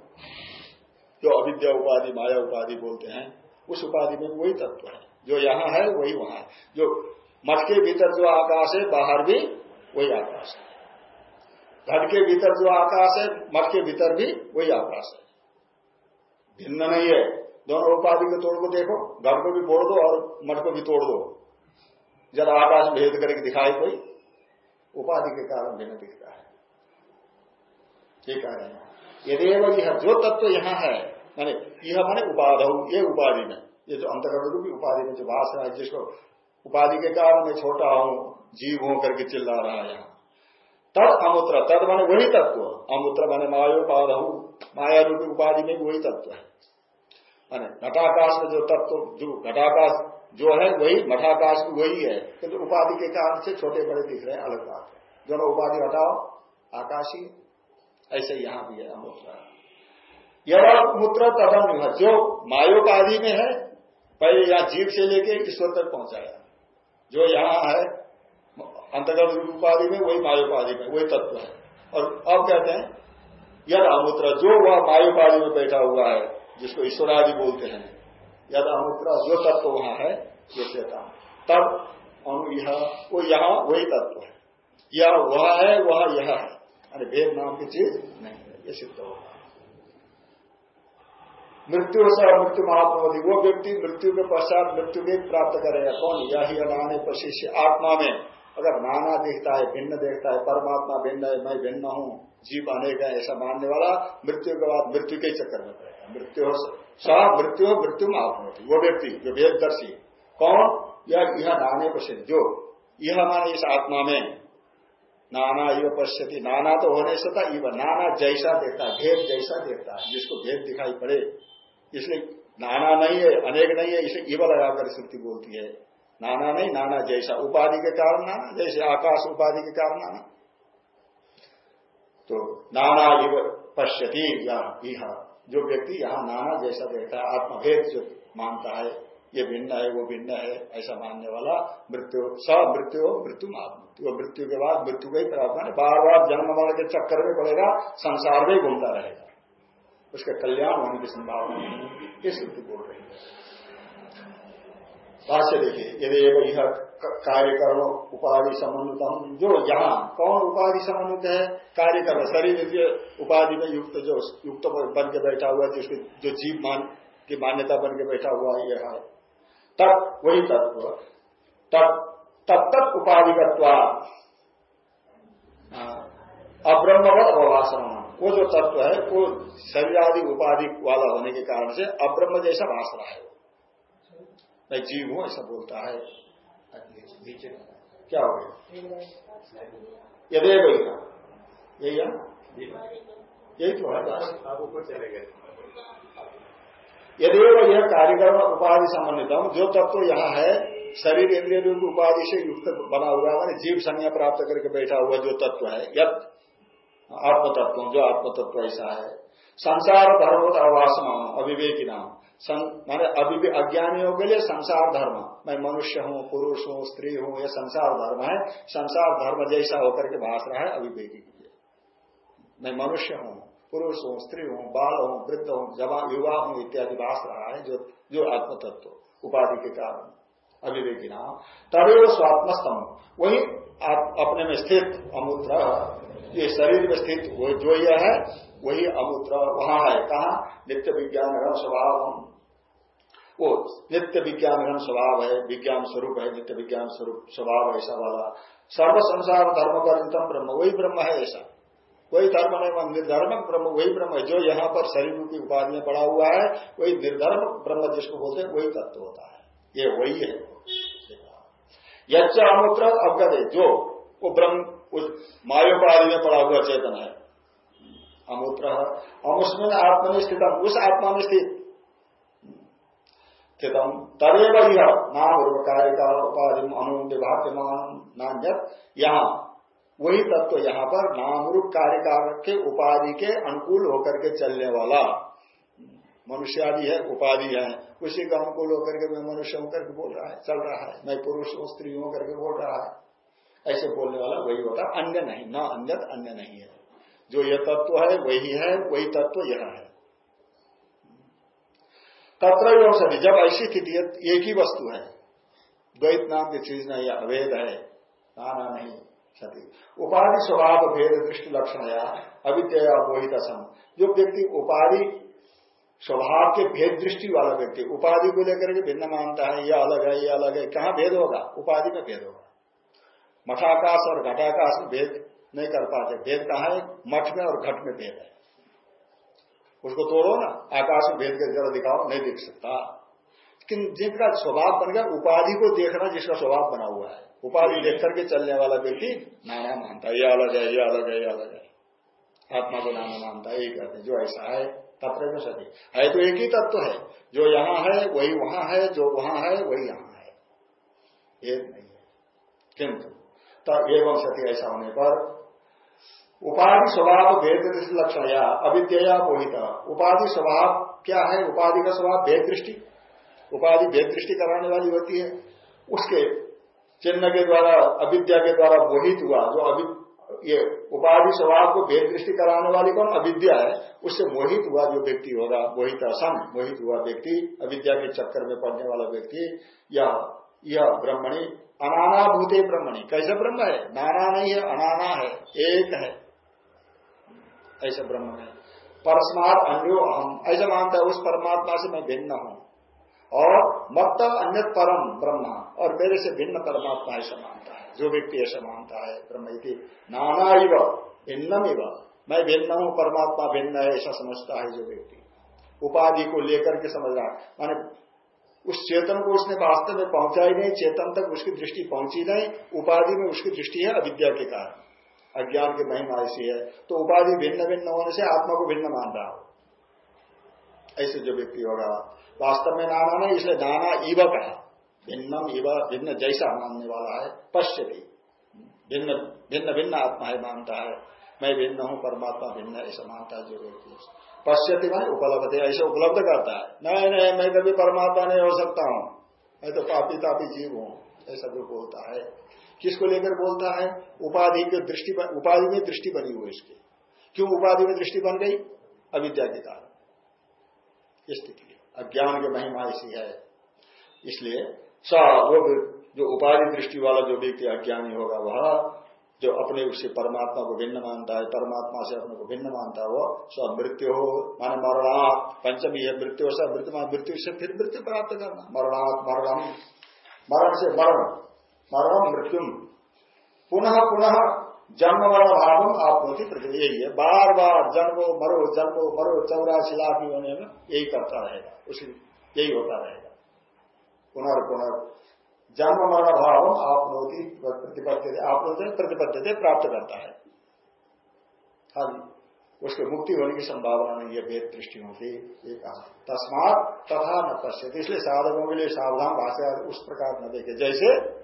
जो अविद्या उपाधि, माया उपाधि बोलते हैं, उस उपाधि में वही तत्व है। जो यहाँ है, वही वहाँ है। जो मठ के भीतर जो आकाश है, बाहर भी वही आकाश है। घट के भीतर जो आकाश है, मठ के भीतर भी वही आकाश है। भिन्न नहीं है। दोनों उपाधि को तोड़ को देखो। घर को भी तोड़ दो और मठ को भी तोड़ दो। जब आकाश भेद करके दिखाए कोई। उपाधि के कारण भिन्न दिखता है। ठीक है। यदि यह जो तत्व यहाँ है, माने यह माने उपाध, ये उपाधि में। ये जो अंतर्गत रूपी उपाधि में जो भाष रहा है, जिसको उपाधि के कारण मैं छोटा हूँ, जीव हूँ करके चिल्ला रहा है। यहाँ तद अमूत्र, तद माने वही तत्व। अमूत्र माने मायोपाध माया रूपी उपाधि में वही तत्व है। माने घटाकाश में जो तत्व, जो घटाकाश जो है वही मठाकाश वही है। किंतु उपाधि के कारण से छोटे बड़े दिख रहे हैं, अलग बात है। दोनों उपाधि हटाओ, आकाशी, ऐसे यहाँ भी है अमूत्र यह मूत्र तदम जो मायोपाधि में है, पहले यहाँ जीव से लेके ईश्वर तक पहुँचाया। जो यहाँ है, अंतर्गत उपाधि में, वही मायोपाधि में, वही तत्व है। और अब कहते हैं, यद अमूत्र जो वह मायोपाधि में बैठा हुआ है, जिसको ईश्वर आदि बोलते हैं यद अनुग्रह जो तत्व वहाँ है, ये चेता तब अनु यह, वो यहाँ, वही तत्व है। यह वह है, वह यह है। अरे भेद नाम की चीज़ नहीं है, ये सिद्ध होगा मृत्यु से मृत्यु महात्मा वो व्यक्ति मृत्यु के पश्चात मृत्यु भी प्राप्त करेगा। कौन? यही अनाने प्रशिष्य आत्मा में। अगर नाना देखता है, भिन्न देखता है, परमात्मा भिन्न है, मैं भिन्न हूँ, जीव अनेक है, ऐसा मानने वाला मृत्यु के बाद मृत्यु के चक्कर में पड़ेगा मृत्यु स मृत्यु हो, मृत्यु में आत्मति वो व्यक्ति, जो वेददर्शी कौन? यह यह नाने प्रसिद्ध जो, यह हमारे इस आत्मा में नाना युव पश्यति। नाना तो होने से था इव, नाना जैसा देखता है, भेद जैसा देखता है, जिसको भेद दिखाई पड़े। इसलिए नाना नहीं है, अनेक नहीं है, इसे इव लगाकर श्रुति बोलती है। नाना नहीं नाना जैसा उपाधि के कारण नाना, जैसे आकाश उपाधि के कारण नाना। तो नाना इव पश्यति या जो व्यक्ति यहाँ नाना जैसा देखता है, आत्मभेद जो मानता है, ये भिन्न है, वो भिन्न है, ऐसा मानने वाला मृत्यु स मृत्यु हो, मृत्यु मृत्यु मृत्यु के बाद मृत्यु का ही प्रावधान बार बार जन्म वाले के चक्कर में पड़ेगा, संसार में घूमता रहेगा। उसके कल्याण होने की संभावना नहीं ये बोल रही है। भाष्य देखिए यदि यह कार्यकर्म उपाधि समन्वितम। जो यहाँ कौन उपाधि समन्वित है? कार्यकर्म, शरीर के उपाधि में युक्त जो युक्त बन के बैठा हुआ जिसके जो जीव मान की मान्यता बन के बैठा हुआ यह है। तब, वही तत्व। तब तब तक उपाधिगत्वा। अब्रह्मवत अवभाषण वो जो तत्व है, वो शरीर आदि उपाधि वाला होने के कारण से अब्रह्म जैसा भाष रहा है। मैं जीव हूँ ऐसा बोलता है। क्या हो गया? यदे वही यही है? यही तो है। आप ऊपर चले गए। यदि यह कार्यक्रम उपाधि संबंधित जो तत्व तो यहाँ है शरीर इंद्रिय रूप उपाधि से युक्त बना हुआ है मानी जीव संज्ञा प्राप्त करके बैठा हुआ जो तत्व है यद आत्म तत्व जो आत्म तत्व ऐसा है। संसार धर्म अवासना अविवेकी नाम माने अज्ञानियों के लिए संसार धर्म मैं मनुष्य हूँ, पुरुष हूँ, स्त्री हूँ यह संसार धर्म है। संसार धर्म जैसा होकर के भाष रहा है, अविवेकी के लिए। मैं मनुष्य हूँ, पुरुष हूँ, स्त्री हूँ, बाल हूँ, वृद्ध हूँ जवा युवा हूँ इत्यादि भाष रहा है, जो जो आत्म तत्व उपाधि के कारण। अविवेकी नाम। तभी वो स्वात्मस्तम वही अपने में स्थित अमूत्र ये शरीर में स्थित वो जो यह है, वही अमूत्र वहाँ है। कहा, नित्य विज्ञान स्वभाव वो नित्य विज्ञान घन स्वभाव है, विज्ञान स्वरूप है, नित्य विज्ञान स्वरूप स्वभाव ऐसा वाला। सर्व संसार धर्म का अंतम ब्रह्म, वही ब्रह्म है ऐसा। वही धर्म नहीं निर्धर्मक ब्रह्म, वही ब्रह्म है। जो यहाँ पर शरीर की उपाधि में पड़ा हुआ है, वही निर्धर्म ब्रह्म जिसको बोलते हैं, वही तत्व होता है। ये वही है। यज्ञ अमूत्र अवगत है जो वो ब्रह्म उस मायोपाधि में पड़ा हुआ चेतन है। अमूत्र अमुष्मिन आत्मा में स्थित उस आत्मा में स्थित। स्थितम। तदेव यह नाम रूप कार्य उपाधि अनु विभाग्यमान नान्यत। यहाँ, वही तत्व तो यहाँ पर नाम रूप कार्य के उपाधि के अनुकूल होकर के चलने वाला। मनुष्य आदि है, उपाधि है। उसी का अनुकूल होकर के मैं मनुष्य होकर के बोल रहा है, चल रहा है। मैं पुरुष हूँ, स्त्री होकर के बोल रहा है। ऐसे बोलने वाला वही होता अन्य नहीं, न अन्य अन्य नहीं है। जो यह तत्व है, वही है, वही तत्व यह है। तत्र सदी जब ऐसी स्थिति एक ही वस्तु है। द्वैत नाम की चीज़ नहीं, अभेद है। नाना नहीं, सती। उपाधि स्वभाव भेद दृष्टि लक्षण या अविद्या मोहित सम। जो व्यक्ति उपाधि स्वभाव के भेद दृष्टि वाला व्यक्ति, उपाधि को लेकर के भिन्न मानता है, यह अलग है, यह अलग है, कहाँ भेद होगा? उपाधि में भेद होगा। मठाकाश और घटाकाश में भेद नहीं कर पाते। भेद कहा है? मठ में और घट में भेद है। उसको तोड़ो ना, आकाश में भेद के जरा दिखाओ, नहीं दिख सकता। जिनका स्वभाव बन गया, उपाधि को देखना जिसका स्वभाव बना हुआ है। उपाधि देख करके चलने वाला व्यक्ति नाना मानता है। ये अलग है, ये अलग है, ये अलग है। आत्मा को नाना मानता है यही कहते जो ऐसा है तत्व में सभी है तो एक ही तत्व है। जो यहाँ है, वही वहाँ है, जो वहाँ है, वही यहाँ है। एक नहीं है। किंतु तब एवं सती ऐसा होने पर उपाधि स्वभाव भेद दृष्टि लक्षण या अविद्या मोहित। उपाधि स्वभाव क्या है? उपाधि का स्वभाव भेद दृष्टि उपाधि भेद दृष्टि कराने वाली होती है। उसके चिन्ह के द्वारा, अविद्या के द्वारा मोहित हुआ, जो अभि ये उपाधि स्वभाव को भेद दृष्टि कराने वाली कौन? अविद्या है। उससे मोहित हुआ जो व्यक्ति होगा, मोहित असम मोहित हुआ व्यक्ति, अविद्या के चक्कर में पड़ने वाला व्यक्ति यह यह ब्रह्मणी अनाना भूते ब्रह्मणी। कैसे ब्रह्म है? नाना नहीं है, अनाना है, एक है। ऐसे ब्रह्म है। परस्मात अन्यो अहम। ऐसा मानता है, उस परमात्मा से मैं भिन्न हूँ। और मत अन्य परम ब्रह्म। और मेरे से भिन्न परमात्मा ऐसा मानता है। जो व्यक्ति ऐसा मानता है, ब्रह्म नाना इव, भिन्नम इव। मैं भिन्न हूँ, परमात्मा भिन्न है, ऐसा समझता है जो व्यक्ति। उपाधि को लेकर के समझ रहा है। माने उस चेतन को उसने वास्तव में पहुँचा ही नहीं, चेतन तक उसकी दृष्टि पहुँची नहीं, उपाधि में उसकी दृष्टि है अविद्या के कारण। अज्ञान की महिमा ऐसी है तो उपाधि भिन्न भिन्न होने से आत्मा को भिन्न मान रहा हो। ऐसे जो व्यक्ति होगा, वास्तव में नाना नहीं, इसलिए नाना इव कहा। भिन्नम इव, भिन्न जैसा मानने वाला है पश्य भी भिन्न भिन्न भिन्न आत्मा है, मानता है। मैं भिन्न हूँ, परमात्मा भिन्न ऐसा मानता है जो व्यक्ति पश्यति मैं उपलब्ध, ऐसे उपलब्ध करता है। नहीं नहीं, मैं कभी परमात्मा नहीं हो सकता हूँ। मैं तो पापी तापी जीव हूँ। ऐसा जो बोलता है। किसको लेकर बोलता है? उपाधि की दृष्टि उपाधि में दृष्टि बनी हुई इसकी। क्यों उपाधि में दृष्टि बन गई? अविद्या के कारण। स्थिति अज्ञान की महिमा ऐसी है। इसलिए स, वो जो उपाधि दृष्टि वाला जो व्यक्ति अज्ञानी होगा, वह जो अपने उससे परमात्मा को भिन्न मानता है, परमात्मा से अपने को भिन्न मानता है, वो सब मृत्यु हो, माने मरणात्, पंचमी है, मृत्यु हो सब मृत्यु मृत्यु से फिर मृत्यु प्राप्त करना। मरणात् मरणम मरण से मरण। मरणम मृत्यु। पुनः पुनः जन्म मरण भावम आप होती प्रति यही है। बार बार जन्मो मरो जन्मो मरो, चौरासी लाख होने में यही करता रहेगा। उसी यही होता रहेगा। पुनर्पुनर जन्म मरण भाव आप लोग आप लोग प्राप्त करता है हाँ उसके मुक्ति होने की संभावना नहीं है वेद दृष्टियों की ये कहा। तस्मात तथा न पश्चित इसलिए साधकों के लिए सावधान भाषा उस प्रकार न देखे। जैसे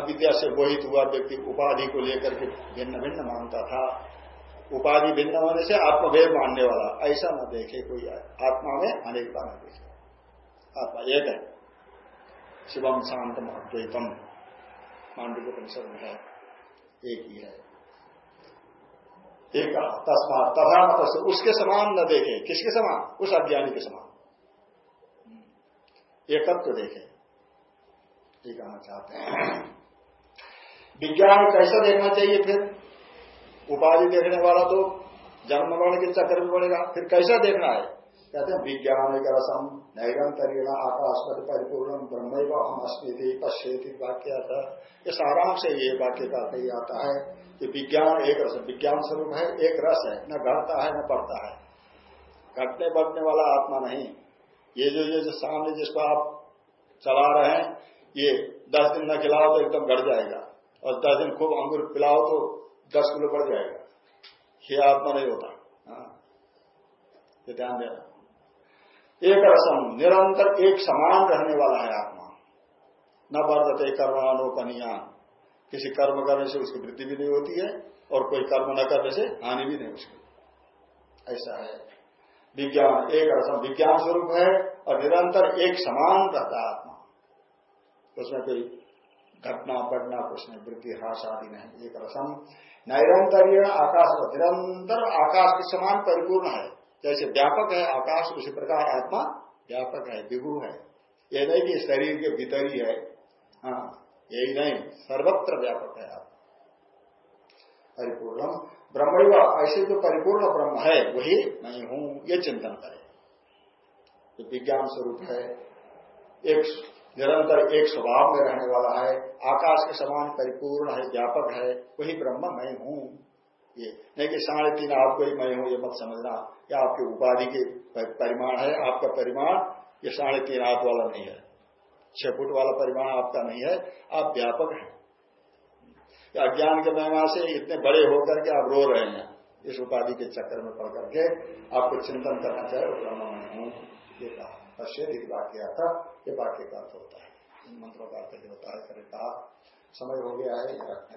अविद्या से मोहित हुआ व्यक्ति उपाधि को लेकर के भिन्न भिन्न मानता था, उपाधि भिन्न होने से आत्मभेद मानने वाला, ऐसा न देखे कोई आत्मा में अनेकता न देखे। आत्मा एक है। शिवम शांतम अद्वैतम मांडव परिषद में है। एक ही है। एक तस्मात, तथा मत उसके समान न देखे। किसके समान? उस अज्ञानी के समान। एकत्व देखे। ये कहना चाहते हैं। विज्ञान कैसा देखना चाहिए फिर? उपाधि देखने वाला तो जन्म वर्ण के चक्कर में पड़ेगा। फिर कैसा देखना है? कहते हैं विज्ञान एक रसम नैरंतरीण आकाशपति परिपूर्ण ब्रह्म हम अस्मृति पश्यति वाक्य आता ये सारांश से ये वाक्य का कही आता है कि विज्ञान एक रस विज्ञान स्वरूप है, एक रस है, न घटता है, न पड़ता है। घटने बढ़ने वाला आत्मा नहीं। ये जो ये जो सामने जिसको आप चला रहे हैं, ये दस दिन न खिलाओ तो एकदम घट जाएगा। और दस दिन खूब अंगूर पिलाओ तो दस किलो बढ़ जाएगा। ये आत्मा नहीं होता। हाँ। ये ध्यान देना। एक रसम, निरंतर एक समान रहने वाला है आत्मा। न वर्धते कर्मानोपनिया। किसी कर्म करने से उसकी वृद्धि भी नहीं होती है, और कोई कर्म न करने से हानि भी नहीं उसकी ऐसा है। विज्ञान, एक रसम विज्ञान स्वरूप है, और निरंतर एक समान रहता है आत्मा। उसमें कोई घटना, बढ़ना, कुछ नहीं, वृद्धि ह्रास आदि नहीं, एक रसम। नैरंतर्य आकाश, निरंतर आकाश के समान परिपूर्ण है। जैसे व्यापक है, आकाश उसी प्रकार आत्मा व्यापक है, विभु है। ये नहीं कि शरीर के भीतर ही है। हाँ यही नहीं, सर्वत्र व्यापक है आप परिपूर्ण ब्रह्म ऐसे जो परिपूर्ण ब्रह्म है, वही नहीं हूँ, ये चिंतन करें। जो विज्ञान स्वरूप है। एक निरंतर एक स्वभाव में रहने वाला है, आकाश के समान परिपूर्ण है, व्यापक है, वही ब्रह्म मैं हूँ। ये। नहीं कि साढ़े तीन आपको ही मैं हूँ, ये मत समझना। या आपकी उपाधि के परिमाण है, आपका परिमाण, ये साढ़े तीन हाथ वाला नहीं है। छह फुट वाला परिमाण आपका नहीं है, आप व्यापक हैं। अज्ञान के महिमा से इतने बड़े होकर के आप रो रहे हैं। इस उपाधि के चक्कर में पड़ करके आपको चिंतन करना चाहिए ब्रह्म मैं हूँ। ये कहा। पश्चिम एक वाक्य था ये वाक्य का अर्थ होता है। इन मंत्रों का अर्थ है कहा समय हो गया है, ये रखने